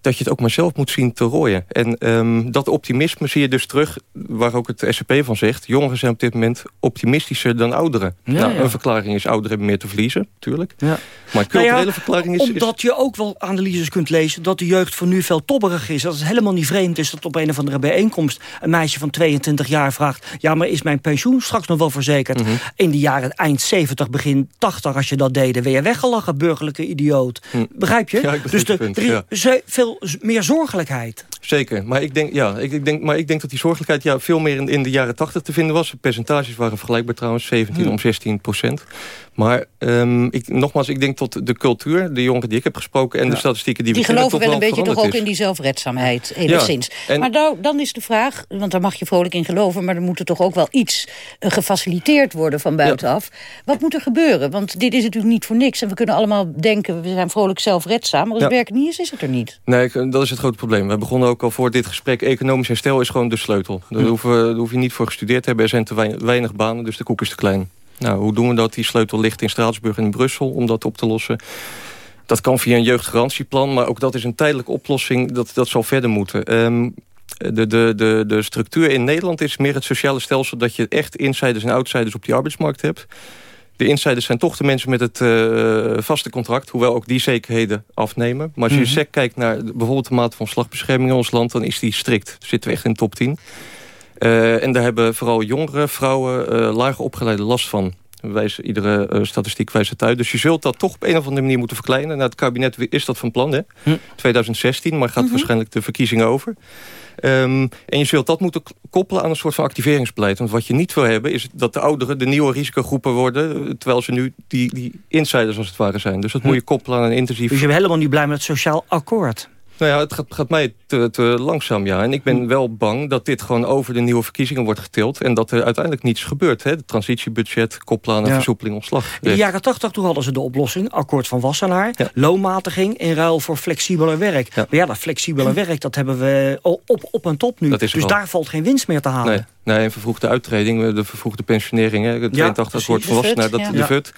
dat je het ook maar zelf moet zien te rooien. En ehm, dat optimisme zie je dus terug, waar ook het SCP van zegt... jongeren zijn op dit moment optimistischer dan ouderen. Ja, nou, ja. Een verklaring is ouderen hebben meer te verliezen, natuurlijk. Ja. Maar een Nou culturele verklaring is... is- Omdat je ook wel analyses kunt lezen dat de jeugd van nu veel tobberig is. Dat het helemaal niet vreemd is dat op een of andere bijeenkomst... een meisje van 22 jaar vraagt... ja, maar is mijn pensioen straks nog wel verzekerd? Mhm. In de jaren eind 70, begin 80, als je dat deed... dan werd je weggelachen, burgerlijke idioot. Begrijp je? Dus de, er is ja. Veel meer zorgelijkheid. Zeker, maar ik denk, ja, ik, ik denk, maar ik denk dat die zorgelijkheid ja, veel meer in, in de jaren 80 te vinden was. De percentages waren vergelijkbaar trouwens, 17 Hmm. om 16 procent. Maar ehm, ik, nogmaals, ik denk tot de cultuur, de jongeren die ik heb gesproken... en de statistieken die, Die we kennen, geloven toch wel een beetje toch ook in die zelfredzaamheid, enigszins. en- Maar nou, dan is de vraag, want daar mag je vrolijk in geloven... maar er moet er toch ook wel iets eh, gefaciliteerd worden van buitenaf. Wat moet er gebeuren? Want dit is natuurlijk niet voor niks. En we kunnen allemaal denken, we zijn vrolijk zelfredzaam. Maar als Ja. het werk niet is, is het er niet. Nee, ik- dat is het grote probleem. We begonnen ook al voor dit gesprek. Economisch herstel is gewoon de sleutel. Daar, Hm. hoeven, daar hoef je niet voor gestudeerd te hebben. Er zijn te wein- weinig banen, dus de koek is te klein. Nou, hoe doen we dat? Die sleutel ligt in Straatsburg en in Brussel om dat op te lossen. Dat kan via een jeugdgarantieplan, maar ook dat is een tijdelijke oplossing. Dat, dat zal verder moeten. Ehm, De, de, de, de structuur in Nederland is meer het sociale stelsel... dat je echt insiders en outsiders op die arbeidsmarkt hebt. De insiders zijn toch de mensen met het uh, vaste contract... hoewel ook die zekerheden afnemen. Maar als je mm kijkt naar bijvoorbeeld de mate van slagbescherming in ons land... dan is die strikt. Dan zitten we echt in de top 10. Uh, en daar hebben vooral jongere vrouwen uh, lager opgeleide last van. Wijs, iedere uh, statistiek wijst het uit. Dus je zult dat toch op een of andere manier moeten verkleinen. Nou, het kabinet is dat van plan, hè? Hm. 2016, maar gaat -hmm. waarschijnlijk de verkiezingen over. Um, en je zult dat moeten koppelen aan een soort van activeringsbeleid. Want wat je niet wil hebben is dat de ouderen de nieuwe risicogroepen worden... terwijl ze nu die, die insiders als het ware zijn. Dus dat hm. moet je koppelen aan een intensief... Dus je bent helemaal niet blij met het sociaal akkoord? Nou ja, het gaat, gaat mij te, te, langzaam, ja. En ik ben wel bang dat dit gewoon over de nieuwe verkiezingen wordt getild... en dat er uiteindelijk niets gebeurt. Hè? Het transitiebudget, koppelen aan een ja. versoepeling ontslag. In de jaren 80 toen hadden ze de oplossing, akkoord van Wassenaar... Ja. loonmatiging in ruil voor flexibeler werk. Ja. Maar ja, dat flexibele werk, dat hebben we op, op en top nu. dus daar valt geen winst meer te halen. Nee, nee een vervroegde uittreding, de vervroegde pensionering... Hè? het 82 akkoord van Wassenaar, dat, de VUT...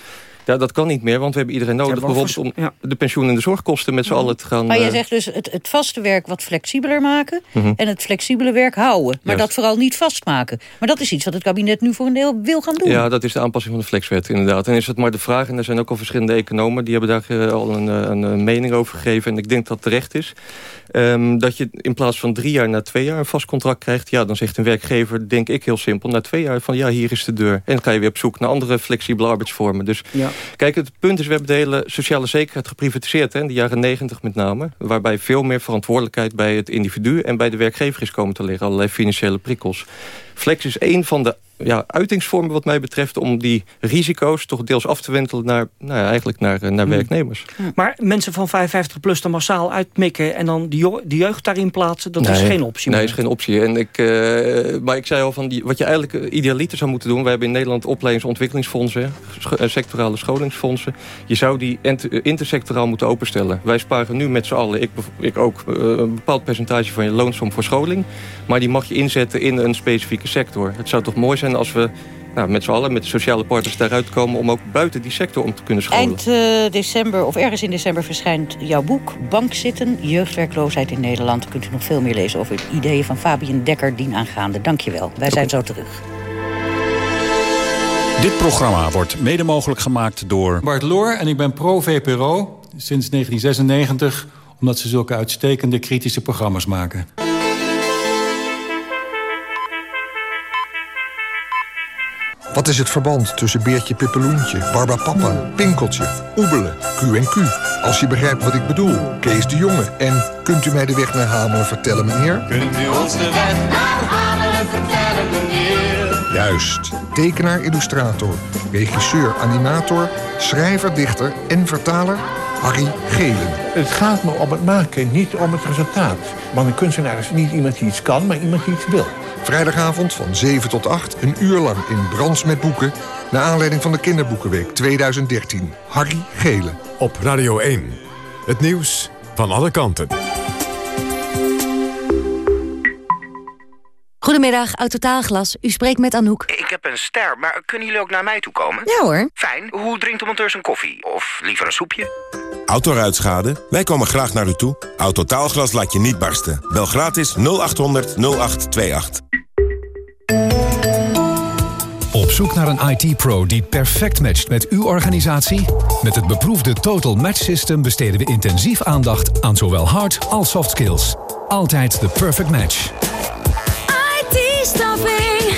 Ja, dat kan niet meer, want we hebben iedereen nodig... bijvoorbeeld om de pensioen en de zorgkosten met z'n allen te gaan... Maar jij zegt dus het, het vaste werk wat flexibeler maken... Mm en het flexibele werk houden. Maar dat vooral niet vastmaken. Maar dat is iets wat het kabinet nu voor een deel wil gaan doen. Ja, dat is de aanpassing van de flexwet inderdaad. En is het maar de vraag, en er zijn ook al verschillende economen... die hebben daar uh, al een, een, een, mening over gegeven. En ik denk dat het terecht is. Um, dat je in plaats van drie jaar naar twee jaar een vast contract krijgt... ja, dan zegt een werkgever, denk ik heel simpel... na twee jaar van ja, hier is de deur. En dan ga je weer op zoek naar andere flexibele arbeidsvormen. Dus ja. kijk, het punt is, we hebben de hele sociale zekerheid geprivatiseerd... Hè, in de jaren negentig met name. Waarbij veel meer verantwoordelijkheid bij het individu... en bij de werkgever is komen te liggen. Allerlei financiële prikkels. Flex is één van de ja, uitingsvormen wat mij betreft... om die risico's toch deels af te wentelen naar, nou ja, eigenlijk naar, naar hmm. werknemers. Maar mensen van 55 plus er massaal uitmikken... en dan die jeugd daarin plaatsen, dat nee, is geen optie Nee, is geen optie. En ik, uh, maar ik zei al, van die, wat je eigenlijk idealiter zou moeten doen... we hebben in Nederland opleidingsontwikkelingsfondsen... sectorale scholingsfondsen. Je zou die intersectoraal moeten openstellen. Wij sparen nu met z'n allen, ik, ik ook... Een bepaald percentage van je loonsom voor scholing... maar die mag je inzetten in een specifieke sector. Het zou toch mooi zijn als we nou, met z'n allen, met de sociale partners daaruit komen... om ook buiten die sector om te kunnen scholen. Eind uh, december, of ergens in december, verschijnt jouw boek... Bankzitten, jeugdwerkloosheid in Nederland. Daar kunt u nog veel meer lezen over de ideeën van Fabian Dekker... dienaangaande. Dank je wel. Wij zijn zo terug. Dit programma wordt mede mogelijk gemaakt door... Bart Loor en ik ben pro-VPRO sinds 1996... omdat ze zulke uitstekende kritische programma's maken. Wat is het verband tussen Beertje Pippeloentje, Barbapapa, Pinkeltje, Oebelen, Q&Q? Als je begrijpt wat ik bedoel, Kees de Jonge. En kunt u mij de weg naar Hamelen vertellen, meneer? Kunt u ons de weg naar Hamelen vertellen, meneer? Juist. Tekenaar, illustrator, regisseur, animator, schrijver, dichter en vertaler... Harry Gelen. Het gaat me om het maken, niet om het resultaat. Want een kunstenaar is niet iemand die iets kan, maar iemand die iets wil. Vrijdagavond van 7 tot 8, een uur lang in Brands met Boeken... naar aanleiding van de Kinderboekenweek 2013. Harry Gelen. Op Radio 1. Het nieuws van alle kanten. Goedemiddag, Autotaalglas. U spreekt met Anouk. Ik heb een ster, maar kunnen jullie ook naar mij toe komen? Ja hoor. Fijn. Hoe drinkt de monteur zijn koffie? Of liever een soepje? Autoruitschade? Wij komen graag naar u toe. Autotaalglas laat je niet barsten. Bel gratis 0800 0828. Zoek naar een IT-pro die perfect matcht met uw organisatie? Met het beproefde Total Match System besteden we intensief aandacht aan zowel hard als soft skills. Altijd de perfect match. IT-staffing.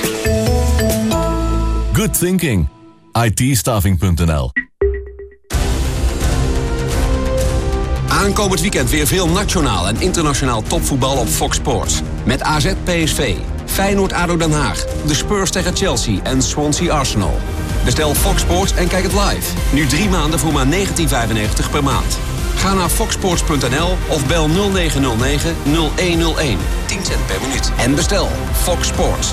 Good thinking. it Aankomend weekend weer veel nationaal en internationaal topvoetbal op Fox Sports. Met AZ PSV, Feyenoord ADO Den Haag, de Spurs tegen Chelsea en Swansea Arsenal. Bestel Fox Sports en kijk het live. Nu drie maanden voor maar 19,95 per maand. Ga naar foxsports.nl of bel 0909 0101. 10 cent per minuut. En bestel Fox Sports.